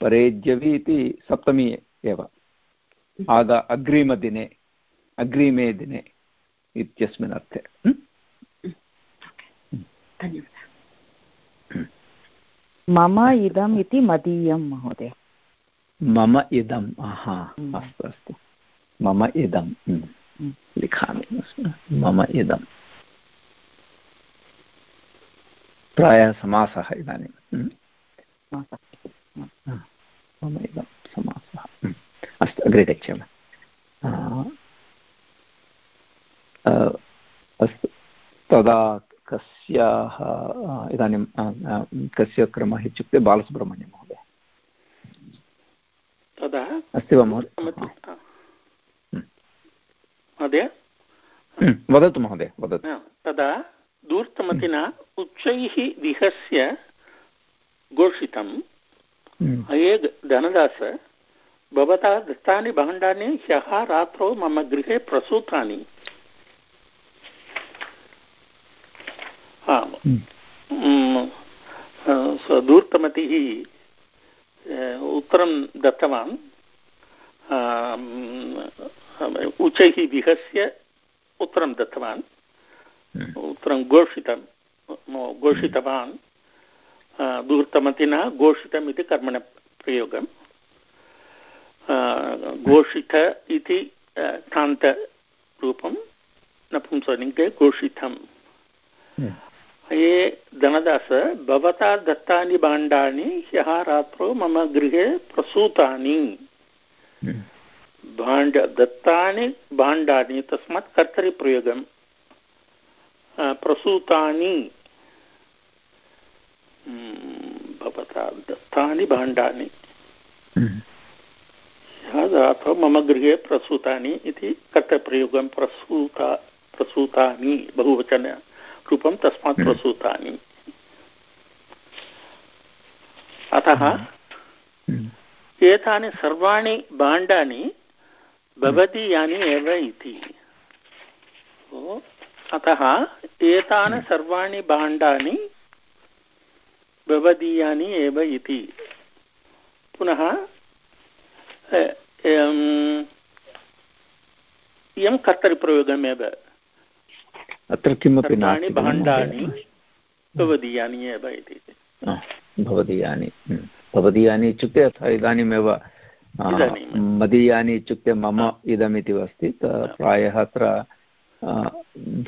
परेज्यवि इति सप्तमी एव। आग अग्रिमदिने अग्रिमे दिने। इत्यस्मिन् अर्थे मम इदम् इति मदीयं महोदय। मम इदम् आहा अस्तु अस्तु। मम इदं लिखामि मम इदं प्रायः समासः इदानीं। मम इदं समासः। अस्तु अग्रे गच्छामः। अस्तु। तदा कस्याः इदानीं कस्य क्रमः इत्युक्ते बालसुब्रह्मण्यं महोदय। तदा अस्ति वा महोदय? महोदय? वदतु महोदय वदतु। तदा दूर्तमतिना उच्चैः विहस्य घोषितम् अये धनदास भवता दत्तानि भाण्डानि ह्यः रात्रौ मम गृहे प्रसूतानि। दूर्तमतिः उत्तरं दत्तवान्। उच्चैः विहस्य उत्तरं दत्तवान्। उत्तरं घोषितं घोषितवान्। दूर्तमतिना घोषितम् इति कर्मणप्रयोगं घोषित इति कान्तरूपं नपुंसलिङ्गे घोषितम्। ये धनदास भवता दत्तानि भाण्डानि ह्यः रात्रौ मम गृहे प्रसूतानि। भाण्ड दत्तानि भाण्डानि तस्मात् कर्तरिप्रयोगं प्रसूतानि। भवता दत्तानि भाण्डानि। धातौ मम गृहे प्रसूतानि इति कर्तप्रयोगं प्रसूता प्रसूतानि बहुवचनरूपं तस्मात् प्रसूतानि। अतः एतानि सर्वाणि भाण्डानि भवदीयानि एव इति। अतः एतानि सर्वाणि भाण्डानि भवदीयानि एव इति। पुनः इयं कर्तरिप्रयोगमेव अत्र किमपि भाण्डानि भवदीयानि एव इति। भवदीयानि भवदीयानि इत्युक्ते अथ इदानीमेव मदीयानि इत्युक्ते मम इदमिति अस्ति प्रायः अत्र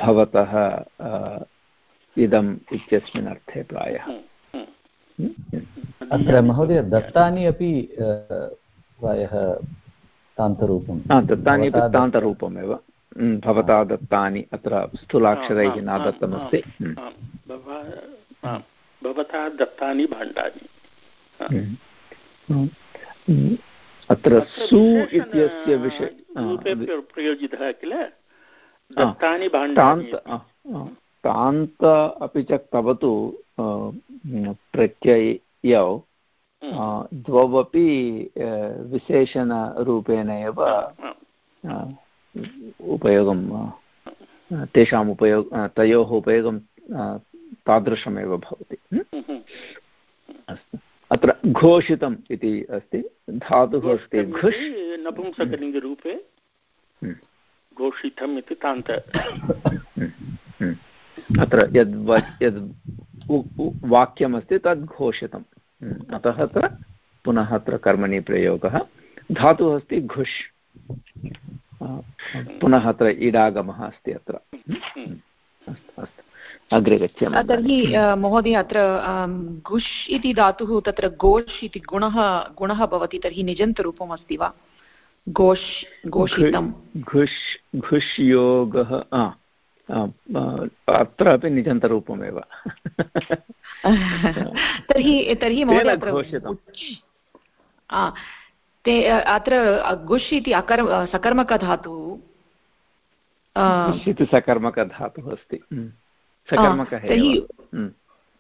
भवतः इदम् इत्यस्मिन् अर्थे प्रायः। अत्र महोदय दत्तानि अपि प्रायः तान्तरूपं। दत्तानि अपि तान्तरूपमेव। भवता दत्तानि अत्र स्थूलाक्षरैः न दत्तमस्ति भवता दत्तानि भाण्डानि। अत्र सु इत्यस्य विषय प्रयोजितः किल? तान्त अपि च कवतु प्रत्ययौ। द्वौ अपि विशेषणरूपेण एव उपयोगं तेषाम् उपयोग तयोः उपयोगं तादृशमेव भवति अस्तु। अत्र घोषितम् इति अस्ति धातुः अस्ति घुष्। नपुंसकलिङ्गरूपे घोषितम् इति तान्त। अत्र यद् यद् वाक्यमस्ति तद् घोषितम्। अतः अत्र पुनः अत्र कर्मणि प्रयोगः। धातुः अस्ति घुष्। पुनः अत्र इडागमः अस्ति अत्र। अस्तु अस्तु अग्रे गच्छामः तर्हि महोदय अत्र घुष् इति धातुः तत्र गोष् इति गुणः गुणः भवति तर्हि निजन्तरूपम् अस्ति वा गोष् घोषितं घुष् घुष् योगः अत्रापि निजन्तरूपमेव। तर्हि तर्हि महोदय ते अत्र गुष् इति अकर् सकर्मकधातुः इति सकर्मकधातुः अस्ति। सकर्मकः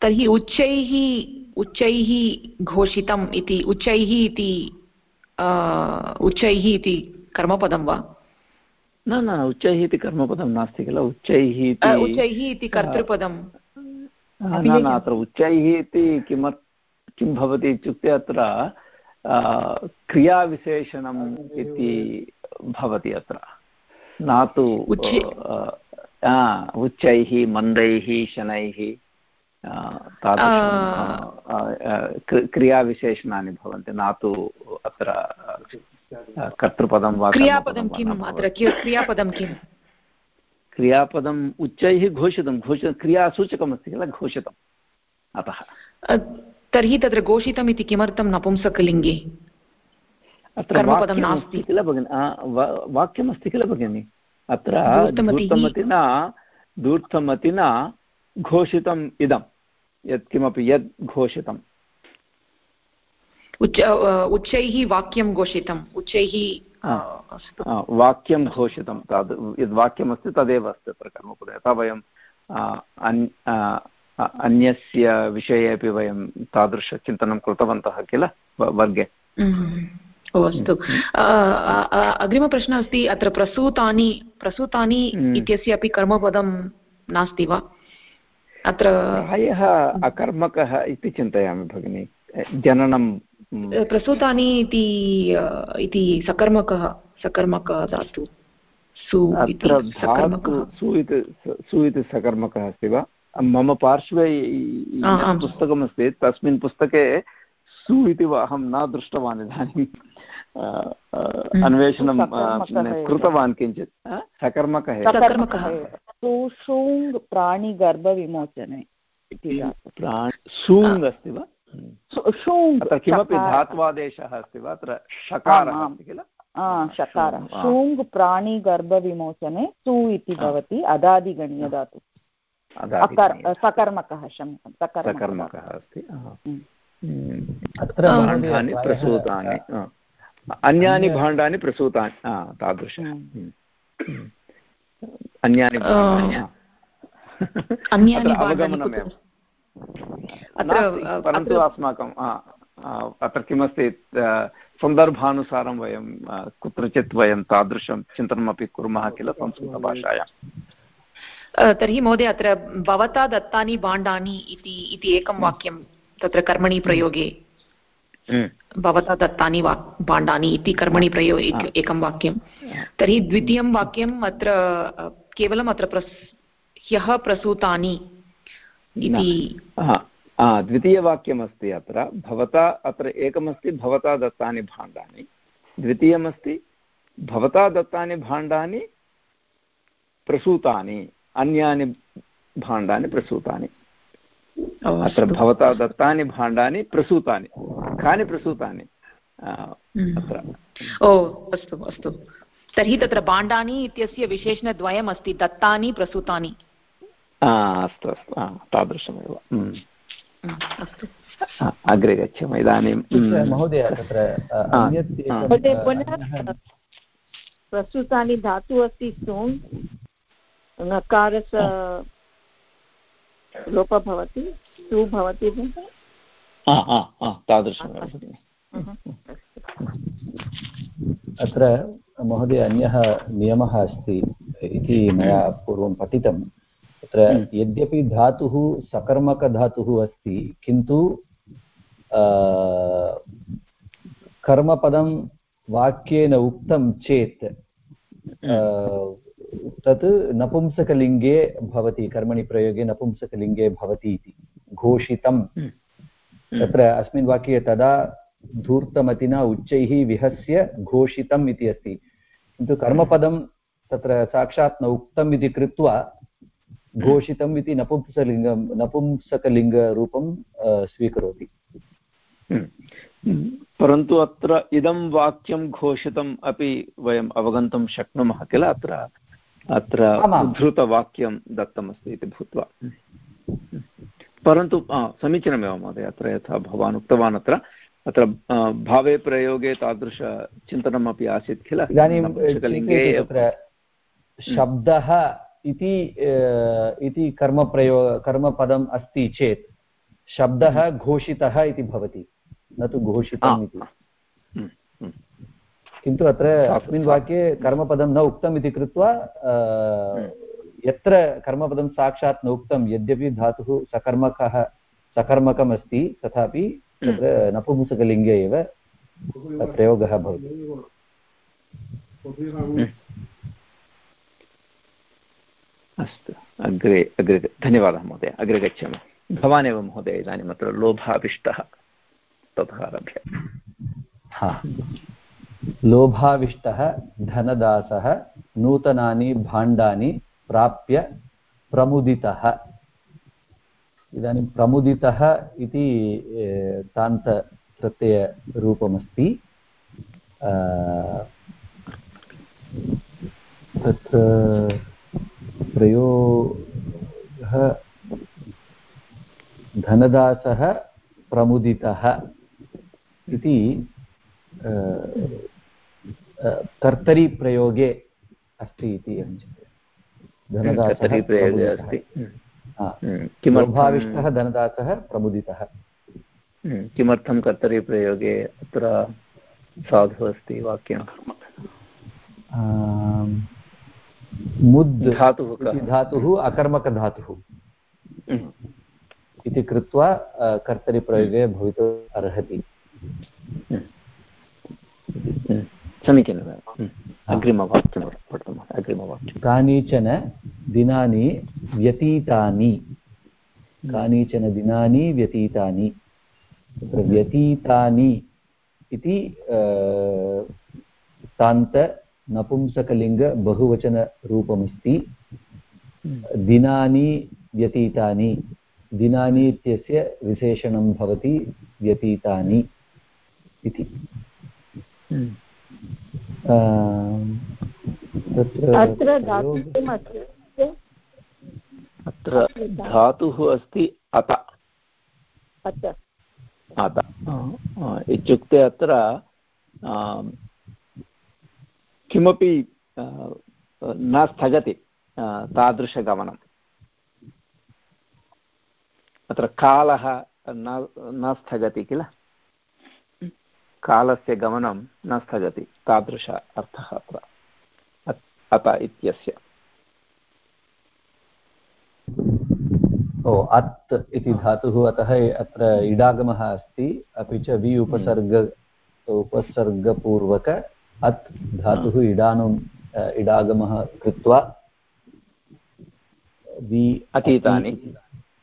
तर्हि उच्चैः उच्चैः घोषितम् इति उच्चैः इति उच्चैः इति कर्मपदं वा? न न उच्चैः इति कर्मपदं नास्ति किल उच्चैः उच्चैः इति कर्तृपदं। न न अत्र उच्चैः इति किमर् किं भवति इत्युक्ते अत्र क्रियाविशेषणम् इति भवति अत्र। न तु उच्चैः मन्दैः शनैः तादृशं क्रियाविशेषणानि भवन्ति। न तु अत्र कर्तृपदं वा क्रियापदं किम् अत्र? क्रियापदं किम् क्रियापदम् उच्चैः घोषितं। घोष क्रियासूचकमस्ति किल? घोषितम्। अतः। तर्हि तत्र घोषितम् इति किमर्थं नपुंसकलिङ्गे अत्र नास्ति। किल भगिनि? वाक्यमस्ति किल भगिनि? अत्र धूर्तमतिना धूर्तमतिना घोषितम् इदं यत्किमपि यद् घोषितम्। उच्च उच्चैः वाक्यं घोषितम् उच्चैः वाक्यं घोषितं तद् यद् वाक्यमस्ति तदेव अस्ति अत्र कर्मपदे। यथा वयं अन्यस्य विषये अपि वयं तादृशचिन्तनं कृतवन्तः किल? वर्गे? अस्तु. अग्रिमप्रश्नः अस्ति अत्र प्रसूतानि प्रसूतानि इत्यस्य अपि कर्मपदं नास्ति वा? अत्र प्रायः अकर्मकः इति चिन्तयामि भगिनि. जननं प्रसूतानि इति इति सकर्मकः सकर्मकः धातु. सु सु इति सु इति सकर्मकः अस्ति वा? मम पार्श्वे पुस्तकमस्ति तस्मिन् पुस्तके सु इति अहं न दृष्टवान् इदानीं। अन्वेषणं कृतवान् किञ्चित्। सकर्मकः प्राणिगर्भविमोचने सूङ् अस्ति वा? अत्र किमपि धात्वादेशः अस्ति वा? अत्र शकारः अस्ति किल? शकारः। शूङ् प्राणिगर्भविमोचने सु इति भवति अदादिगणीयधातु। सकर्मकः सकर्मकः। अस्ति अत्र भाण्डानि प्रसूतानि अन्यानि भाण्डानि प्रसूतानि तादृश। अन्यानि अवगमनमेव। परन्तु अस्माकं अत्र किमस्ति सन्दर्भानुसारं वयं कुत्रचित् वयं तादृशं चिन्तनमपि कुर्मः किल संस्कृतभाषायां। तर्हि महोदय अत्र भवता दत्तानि भाण्डानि इति एकं वाक्यं तत्र कर्मणि प्रयोगे भवता दत्तानि वा भाण्डानि इति कर्मणि प्रयो एकं वाक्यं। तर्हि द्वितीयं वाक्यम् अत्र केवलम् अत्र प्रस् ह्यः प्रसूतानि इति द्वितीयवाक्यमस्ति अत्र। भवता अत्र एकमस्ति भवता दत्तानि भाण्डानि। द्वितीयमस्ति भवता दत्तानि भाण्डानि प्रसूतानि। अन्यानि भाण्डानि प्रसूतानि। अत्र भवता दत्तानि भाण्डानि प्रसूतानि। कानि प्रसूतानि? हम्म। अत्र। ओ अस्तु अस्तु। तर्हि तत्र भाण्डानि इत्यस्य विशेषणद्वयम् अस्ति दत्तानि प्रसूतानि। अस्तु अस्तु। तादृशमेव। हम्म। अस्तु। अग्रे गच्छामः इदानीं महोदय तत्र प्रस्तुतानि धातुः अस्ति सोङ् नकारस्य लोपः भवति सु भवति तादृशमेव अत्र महोदय अन्यः नियमः अस्ति इति मया पूर्वं पठितं। तत्र हम्म। यद्यपि धातुः सकर्मकधातुः अस्ति किन्तु कर्मपदं वाक्येन उक्तं चेत् हम्म। तत् नपुंसकलिङ्गे भवति कर्मणि प्रयोगे नपुंसकलिङ्गे भवति इति घोषितं हम्म। तत्र अस्मिन् वाक्ये तदा धूर्तमतिना उच्चैः विहस्य घोषितम् इति अस्ति। किन्तु कर्मपदं तत्र साक्षात् न उक्तम् इति कृत्वा घोषितम् इति नपुंसलिङ्गं नपुंसकलिङ्गरूपं स्वीकरोति। हम्म। परन्तु अत्र इदं वाक्यं घोषितम् अपि वयम् अवगन्तुं शक्नुमः किल अत्र? अत्र उद्धृतवाक्यं दत्तमस्ति इति भूत्वा। परन्तु समीचीनमेव महोदय अत्र यथा भवान् उक्तवान् अत्र। अत्र भावे प्रयोगे तादृशचिन्तनमपि आसीत् किल? इदानीं शब्दः इति इति कर्मप्रयो कर्मपदम् अस्ति चेत् शब्दः हम्म। घोषितः इति भवति न तु घोषितम् इति। हम्म। किन्तु अत्र अस्मिन् वाक्ये कर्मपदं न उक्तम् इति कृत्वा यत्र कर्मपदं साक्षात् न उक्तं यद्यपि धातुः सकर्मकः सकर्मकम् अस्ति तथापि तत्र नपुंसकलिङ्गे एव प्रयोगः भवति। अस्तु। अग्रे अग्रे धन्यवादः महोदय। अग्रे गच्छामः। भवानेव महोदय इदानीम् अत्र लोभाविष्टः ततः आरभ्य हा। लोभाविष्टः, धनदासः, नूतनानि भाण्डानि प्राप्य प्रमुदितः। इदानीं प्रमुदितः इति तान्तप्रत्ययरूपमस्ति। तत्र प्रयोगः धनदासः प्रमुदितः इति कर्तरिप्रयोगे अस्ति इति अहं धनदासः लोभाविष्टः धनदासः प्रमुदितः। किमर्थं कर्तरिप्रयोगे अत्र साधु अस्ति वाक्यं? मुद् धातुः धातुः अकर्मकधातुः। हम्म। इति कृत्वा कर्तरिप्रयोगे भवितुम् अर्हति। हम्म। समीचीनं अग्रिमवाक्यं पठामः अग्रिमवाक्यं। कानिचन दिनानि व्यतीतानि। कानिचन दिनानि व्यतीतानि। तत्र व्यतीतानि इति तान्त नपुंसकलिङ्ग बहुवचनरूपमस्ति। हम्म। दिनानि व्यतीतानि। दिनानि इत्यस्य विशेषणं भवति व्यतीतानि इति। हम्म। अत्र अत्र धातुः अस्ति अत। अत। इत्युक्ते अत्र किमपि न स्थगति तादृशगमनम्। अत्र कालः न न स्थगति किल? कालस्य गमनं न स्थगति तादृश अर्थः अत्र। अत इत्यस्य। ओ अत् इति धातुः अतः अत्र इडागमः अस्ति। अपि च वि उपसर्ग उपसर्गपूर्वक अत् धातुः इडानु इडागमः कृत्वा वि अतीतानि।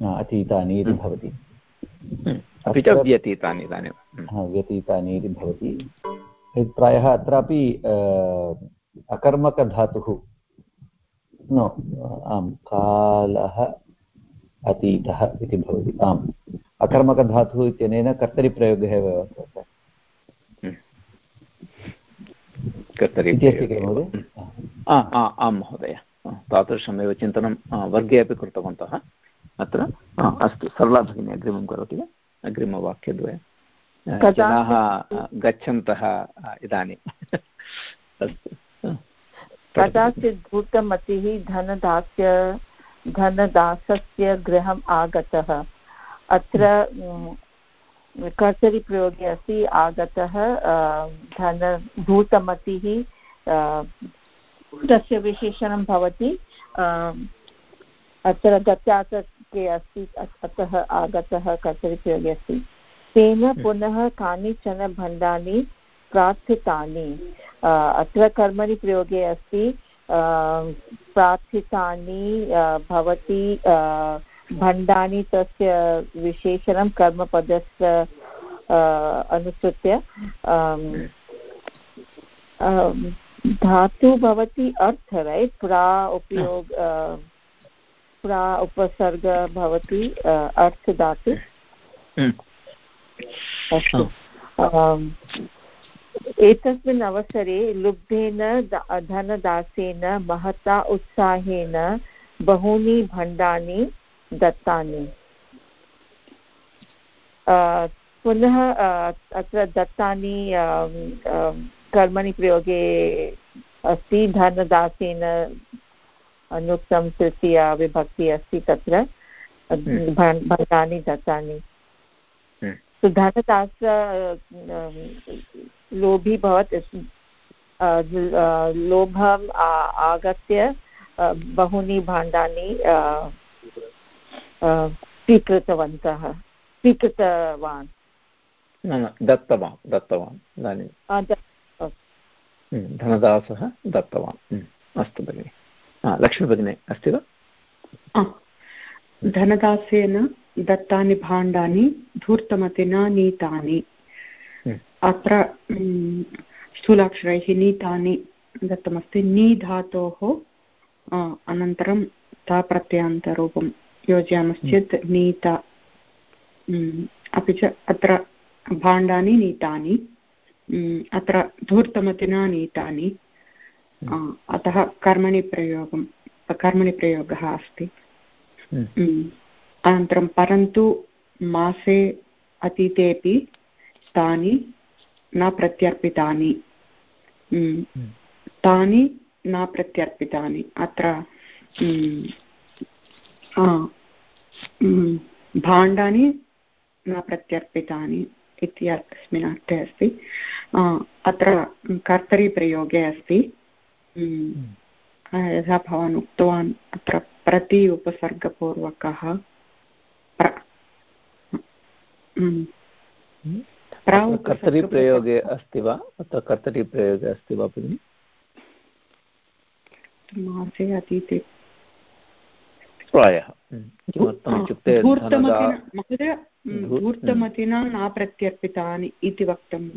अतीतानि। इति भवति। हम्म, अपि च व्यतीतानि इदानीं। हम्म। व्यतीतानि इति भवति। प्रायः अत्रापि अकर्मकधातुः। नो आम् कालः अतीतः इति भवति। आम् अकर्मकधातुः इत्यनेन कर्तरिप्रयोगः एव आं महोदय। तादृशमेव चिन्तनं वर्गे अपि कृतवन्तः। अत्र अस्तु सरला भगिनी अग्रिमं करोति वा? अग्रिमवाक्यद्वयं जनाः गच्छन्तः इदानीम् अस्तु। कदाचित् भूतमतिः धनदास्य धनदासस्य गृहम् आगतः। अत्र कर्तरिप्रयोगे अस्ति आगतः धन भूतमतिः तस्य विशेषणं भवति। अत्र गत्यातके अस्ति अतः आगतः कर्तरिप्रयोगे अस्ति तेन हम्म। पुनः कानिचन भण्डानि प्रार्थितानि अत्र कर्मणि प्रयोगे अस्ति प्रार्थितानि भवति भण्डानि तस्य विशेषणं कर्मपदस्य अनुसृत्य धातु भवति अर्थ रैट् प्रा उपयोग प्रा उपसर्ग भवति अर्थ धातु हम्म। अस्तु। एतस्मिन् अवसरे लुब्धेन धनदासेन महता उत्साहेन बहूनि भण्डानि दत्तानि। पुनः अत्र दत्तानि कर्मणि प्रयोगे अस्ति धनदासेन अनुक्तं तृतीया विभक्ति अस्ति तत्र। हम्म। भण्डानि दत्तानि हम्म। धनदास लोभी भवत् लोभम् आगत्य बहूनि भाण्डानि स्वीकृतवन्तः स्वीकृतवान्। न न दत्तवान् दत्तवान् इदानीं। हम्म, धनदासः दत्तवान्। अस्तु भगिनि। लक्ष्मीभगिनी अस्ति वा? धनदासेन दत्तानि भाण्डानि धूर्तमतिना नीतानि। अत्र स्थूलाक्षरैः नीतानि दत्तमस्ति। नी धातोः अनन्तरं ता प्रत्ययान्तरूपं योजयामश्चेत् नीता। अपि च अत्र भाण्डानि नीतानि। अत्र धूर्तमतिना नीतानि। अतः कर्मणि प्रयोगं कर्मणि प्रयोगः अस्ति। अनन्तरं परन्तु मासे अतीतेपि तानि न प्रत्यर्पितानि। हम्म। तानि न प्रत्यर्पितानि। अत्र भाण्डानि न प्रत्यर्पितानि इत्यस्मिन् अर्थे अस्ति। अत्र कर्तरिप्रयोगे अस्ति। यथा भवान् उक्तवान् अत्र प्रति उपसर्गपूर्वकः कर्तरिप्रयोगे अस्ति वा? अत्र कर्तरिप्रयोगे अस्ति वा भगिनि? मासे अतीते। प्रायः। किमर्थम् इत्युक्ते महोदय धूर्तमतिना न प्रत्यर्पितानि इति वक्तुं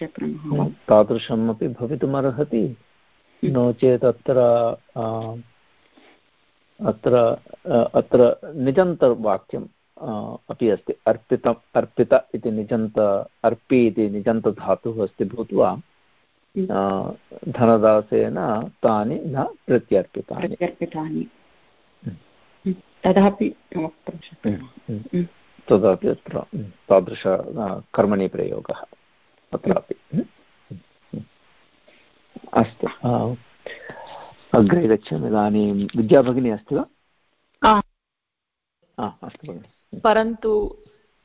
शक्नुमः तादृशम् अपि भवितुमर्हति। नो चेत् अत्र अत्र अत्र निजन्तवाक्यं अपि अस्ति। अर्पितम् अर्पित इति निजन्त अर्पि इति निजन्तधातुः अस्ति भूत्वा हम्म। धनदासेन तानि न प्रत्यर्पितानि। प्रत्यर्पितानि। तदापि वक्तुं शक्यते। तदपि अत्र तादृश कर्मणि प्रयोगः अत्रापि। अस्तु। अग्रे गच्छामि इदानीं। विद्याभगिनी अस्ति वा? अस्तु भगिनि। परन्तु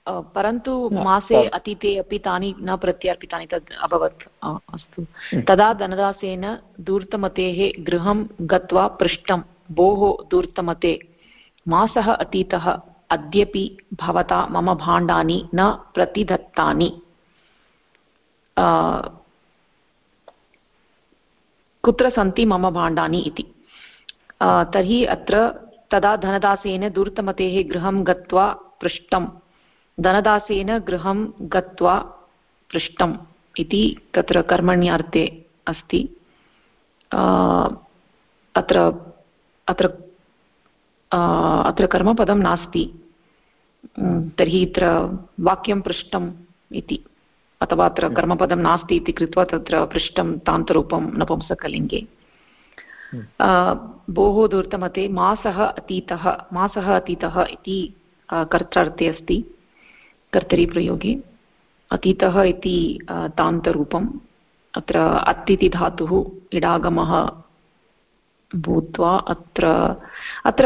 परन्तु मासे अतीते अपि तानि न प्रत्यर्पितानि तद् अभवत्। अस्तु। तदा धनदासेन दूर्तमतेः गृहं गत्वा पृष्टं। भोः दूर्तमते। मासः अतीतः अद्यपि भवता मम भाण्डानि न प्रतिदत्तानि। कुत्र सन्ति मम भाण्डानि इति। तर्हि अत्र तदा धनदासेन दूर्तमतेः गृहं गत्वा पृष्टं धनदासेन गृहं गत्वा पृष्टम् इति तत्र कर्मण्यार्थे अस्ति। अत्र अत्र अत्र कर्मपदं नास्ति। तर्हि अत्र वाक्यं पृष्टम् इति। अथवा अत्र कर्मपदं नास्ति इति कृत्वा तत्र पृष्टं तान्तरूपं नपुंसकलिङ्गे। भोः दूर्तमते मासः अतीतः मासः अतीतः इति कर्त्रार्थे अस्ति कर्तरिप्रयोगे। अतीतः इति तान्तरूपम् अत्र अत् धातुः इडागमः भूत्वा अत्र अत्र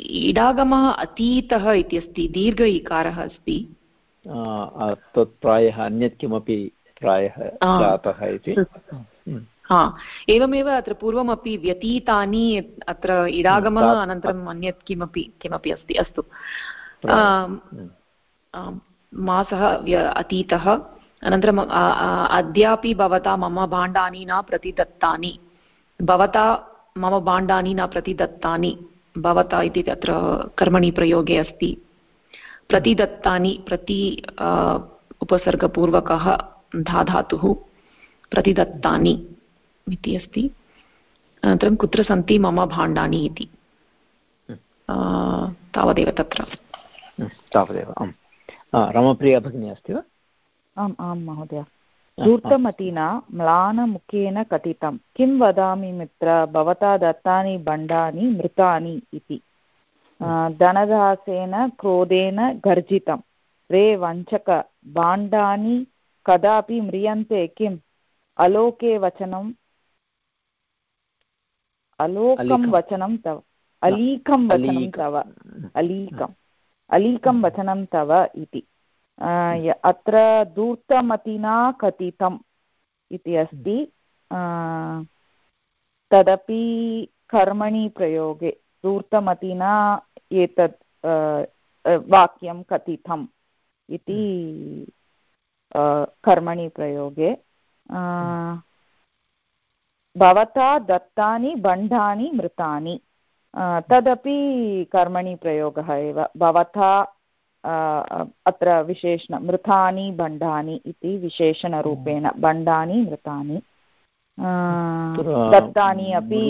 इडागमः अतीतः इति अस्ति दीर्घ इकारः अस्ति। तत् प्रायः अन्यत् किमपि प्रायः जातः इति। हा एवमेव अत्र पूर्वमपि व्यतीतानि अत्र इडागमः अनन्तरम् अन्यत् किमपि किमपि अस्ति। अस्तु मासः अतीतः अनन्तरम् अद्यापि भवता मम भाण्डानि न प्रतिदत्तानि। भवता मम भाण्डानि न प्रतिदत्तानि। भवता इति तत्र कर्मणि प्रयोगे अस्ति। प्रतिदत्तानि प्रति उपसर्गपूर्वकः धाधातुः प्रतिदत्तानि इति अस्ति। अनन्तरं कुत्र सन्ति मम भाण्डानि इति। तावदेव तत्र। तावदेव आम्। रमप्रिया भगिनी अस्ति वा? आम् आं महोदय। धूर्तमतिना म्लानमुखेन कथितं। किं वदामि मित्र? भवता दत्तानि बण्डानि मृतानि इति। धनदासेन क्रोधेन गर्जितं रे वञ्चक भाण्डानि कदापि म्रियन्ते किम् अलोके वचनम् अलोकं वचनं तव अलीकं वचनं तव अलीकम् अलीकं वचनं तव इति अत्र धूर्तमतिना कथितम् इति अस्ति तदपि कर्मणि प्रयोगे धूर्तमतिना एतत् वाक्यं कथितम् इति कर्मणि प्रयोगे भवता दत्तानि बण्डानि मृतानि। तदपि कर्मणि प्रयोगः एव। भवता अत्र विशेषण मृतानि बण्डानि इति विशेषणरूपेण बण्डानि मृतानि। दत्तानि अपि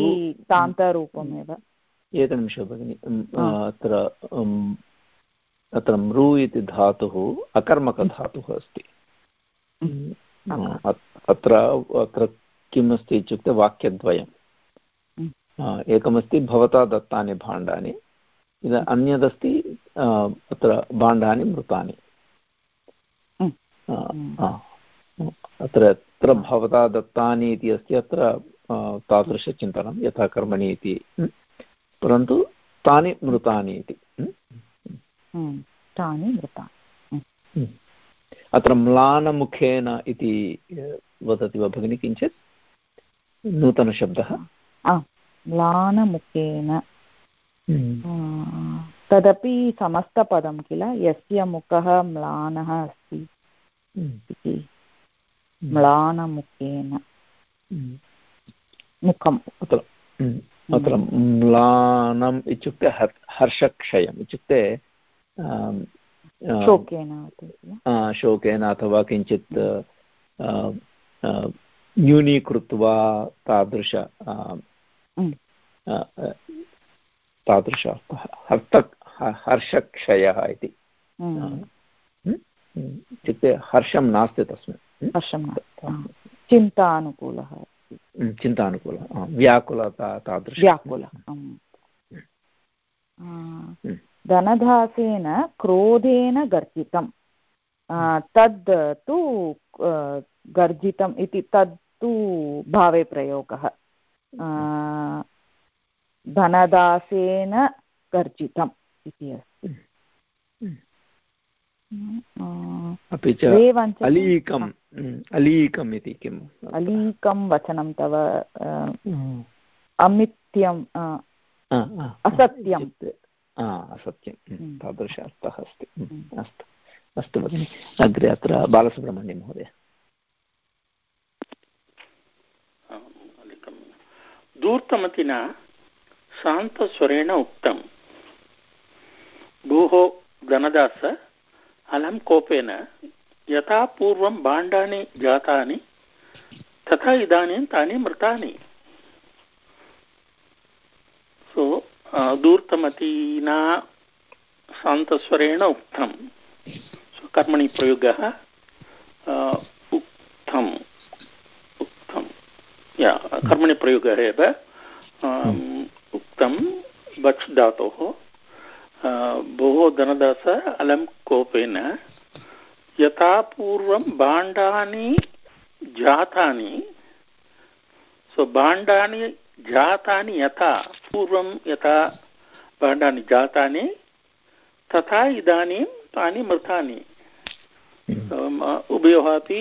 तान्तरूपमेव एकनिमिषः भगिनि अत्र अत्र मृ इति धातुः अकर्मकधातुः अस्ति। अत्र अत्र किम् अस्ति इत्युक्ते वाक्यद्वयम् एकमस्ति भवता दत्तानि भाण्डानि इद अन्यदस्ति अत्र भाण्डानि मृतानि। अत्र अत्र भवता दत्तानि इति अस्ति अत्र तादृशचिन्तनं यथा कर्मणि इति। परन्तु तानि मृतानि इति। तानि मृतानि। अत्र म्लानमुखेन इति वदति वा भगिनि किञ्चित्? नूतनशब्दः? म्लानमुखेन। तदपि समस्तपदं किल? यस्य मुखः म्लानः अस्ति इति। म्लानमुखेन। मुखम्। अत्र म्लानम् इत्युक्ते हर्षक्षयम् इत्युक्ते शोकेन शोकेन अथवा किञ्चित् न्यूनीकृत्वा तादृश तादृश हर्त हर्षक्षयः इति। इत्युक्ते हर्षं नास्ति तस्मिन् चिन्तानुकूलः। चिन्तानुकूलः व्याकुलता तादृश। व्याकुल धनदासेन क्रोधेन गर्जितं तद् तु गर्जितम् इति तद् तु भावे प्रयोगः। धनदासेन गर्जितम् इति अस्ति। अपि च अलीकम् अलीकम् इति किम्? अलीकं वचनं तव अमित्यम् असत्यम्। असत्यं तादृश अर्थः अस्ति। अस्तु। अस्तु भगिनि अग्रे अत्र बालसुब्रह्मण्यं महोदय। दूर्तमतिना शान्तस्वरेण उक्तं भोः धनदास अलं कोपेन यथा पूर्वं भाण्डानि जातानि, तथा इदानीं तानि मृतानि। सो दूर्तमतीना शान्तस्वरेण उक्तं सो कर्मणि प्रयोगः उक्तम् उक्तं या, कर्मणि प्रयोगः एव उक्तं बच् धातोः भोः धनदास अलं कोपेन। यथा पूर्वं भाण्डानि जातानि। सो भाण्डानि जातानि यथा पूर्वं यथा भाण्डानि जातानि तथा इदानीं तानि मृतानि। उभयोः अपि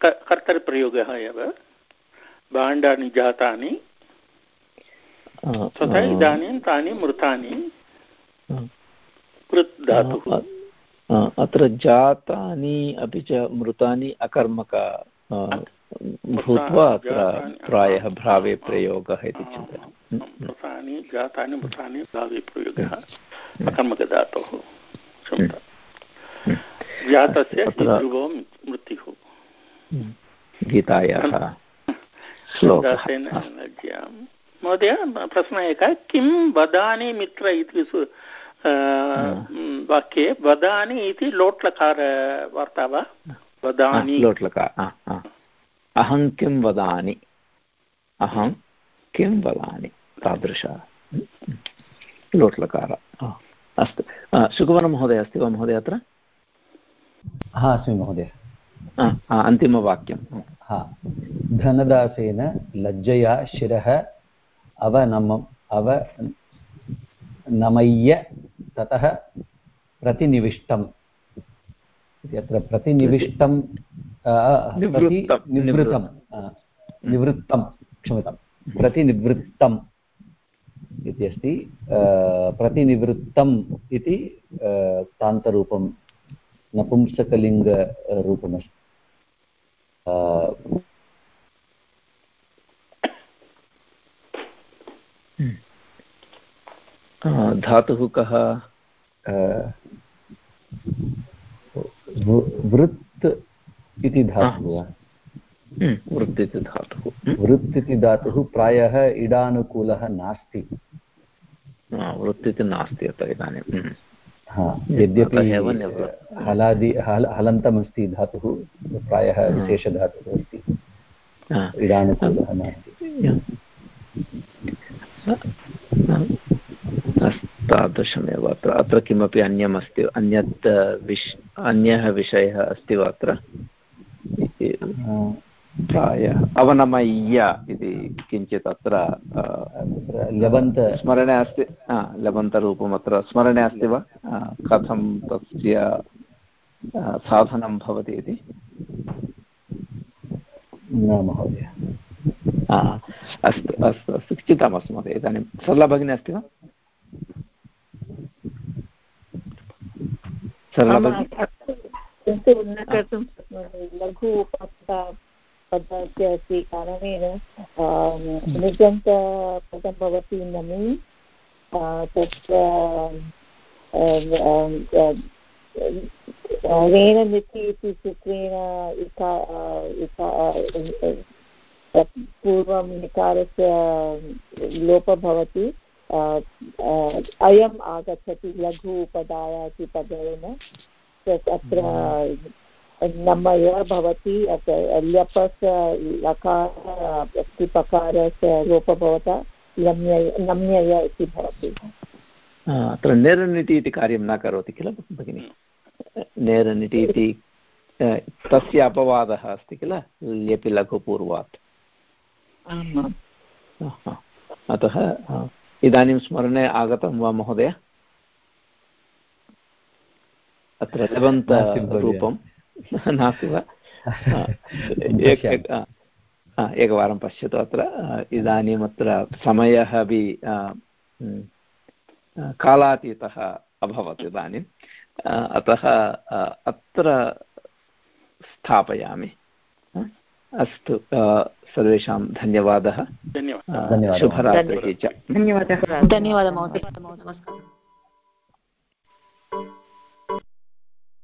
कर्तरिप्रयोगः एव। भाण्डानि जातानि तथा इदानीं तानि मृतानि। धातुः अत्र जातानि अपि च मृतानि अकर्मक भूत्वा अत्र प्रायः भावे प्रयोगः इति चिन्तयामि। मृतानि जातानि मृतानि भावे प्रयोगः। अकर्मकधातोः। जातस्य ध्रुवो मृत्युः। गीतायाः महोदय प्रश्नः एकः किं वदानि मित्र इति वाक्ये वदानि इति लोट्लकार वार्ता वा? वदानि लोट्लकार अहं किं वदानि अहं किं वदानि तादृश। लोट्लकार अस्तु। सुकुमारमहोदय अस्ति वा महोदय अत्र? हा अस्मि महोदय। अन्तिमवाक्यं हा। धनदासेन लज्जया शिरः अवनमम् अव नमय्य ततः प्रतिनिविष्टम् इति अत्र प्रतिनिविष्टं निवृत्तं निवृत्तं क्षम्यतां प्रतिनिवृत्तम् इति अस्ति प्रतिनिवृत्तम् इति तान्तरूपं नपुंसकलिङ्गरूपमस्ति। धातुः कः? वृत् इति धातुः। वा वृत् इति धातुः। वृत् इति धातुः प्रायः इडानुकूलः नास्ति। वृत् इति नास्ति अत्र इदानीं। यद्यपि हलादि हल हलन्तमस्ति धातुः प्रायः विशेषधातुः अस्ति। इडानुकूलः नास्ति। तादृशमेव अत्र। अत्र किमपि अन्यमस्ति अन्यत् विश् अन्यः विषयः अस्ति वा अत्र? प्रायः। अवनमय्य इति किञ्चित् अत्र लबन्त स्मरणे अस्ति। लबन्तरूपम् अत्र स्मरणे अस्ति वा? कथं तस्य साधनं भवति इति? न महोदय। अस्तु अस्तु अस्तु चिन्ता मास्तु महोदय इदानीं सरला भगिनी अस्ति वा लघु अस्ति कारणेन निजन्तपदं भवति नमि तत्र रेणमिति इति सूत्रेण इका पूर्वं निकारस्य लोपः भवति अयम् आगच्छति, लघु उपदाय इति पदेन अत्र नमय भवति ल्यपस्य लकार अस्ति पकारस्य लोपः भवता लम्य नम्यय इति भवति। अत्र नेरनिटि इति कार्यं न करोति किल, भगिनि? नेरनिटि इति तस्य अपवादः अस्ति किल, ल्यपि लघुपूर्वात्? अतः इदानीं स्मरणे आगतं वा महोदय? अत्र लेवन्त् रूपं। नास्ति वा? एकवारं पश्यतु अत्र। इदानीम् अत्र समयः अपि कालातीतः अभवत् इदानीम् अतः अत्र स्थापयामि। अस्तु सर्वेषां धन्यवादः। धन्यवादः। शुभरात्रिः च। धन्यवादः। धन्यवादः महोदय।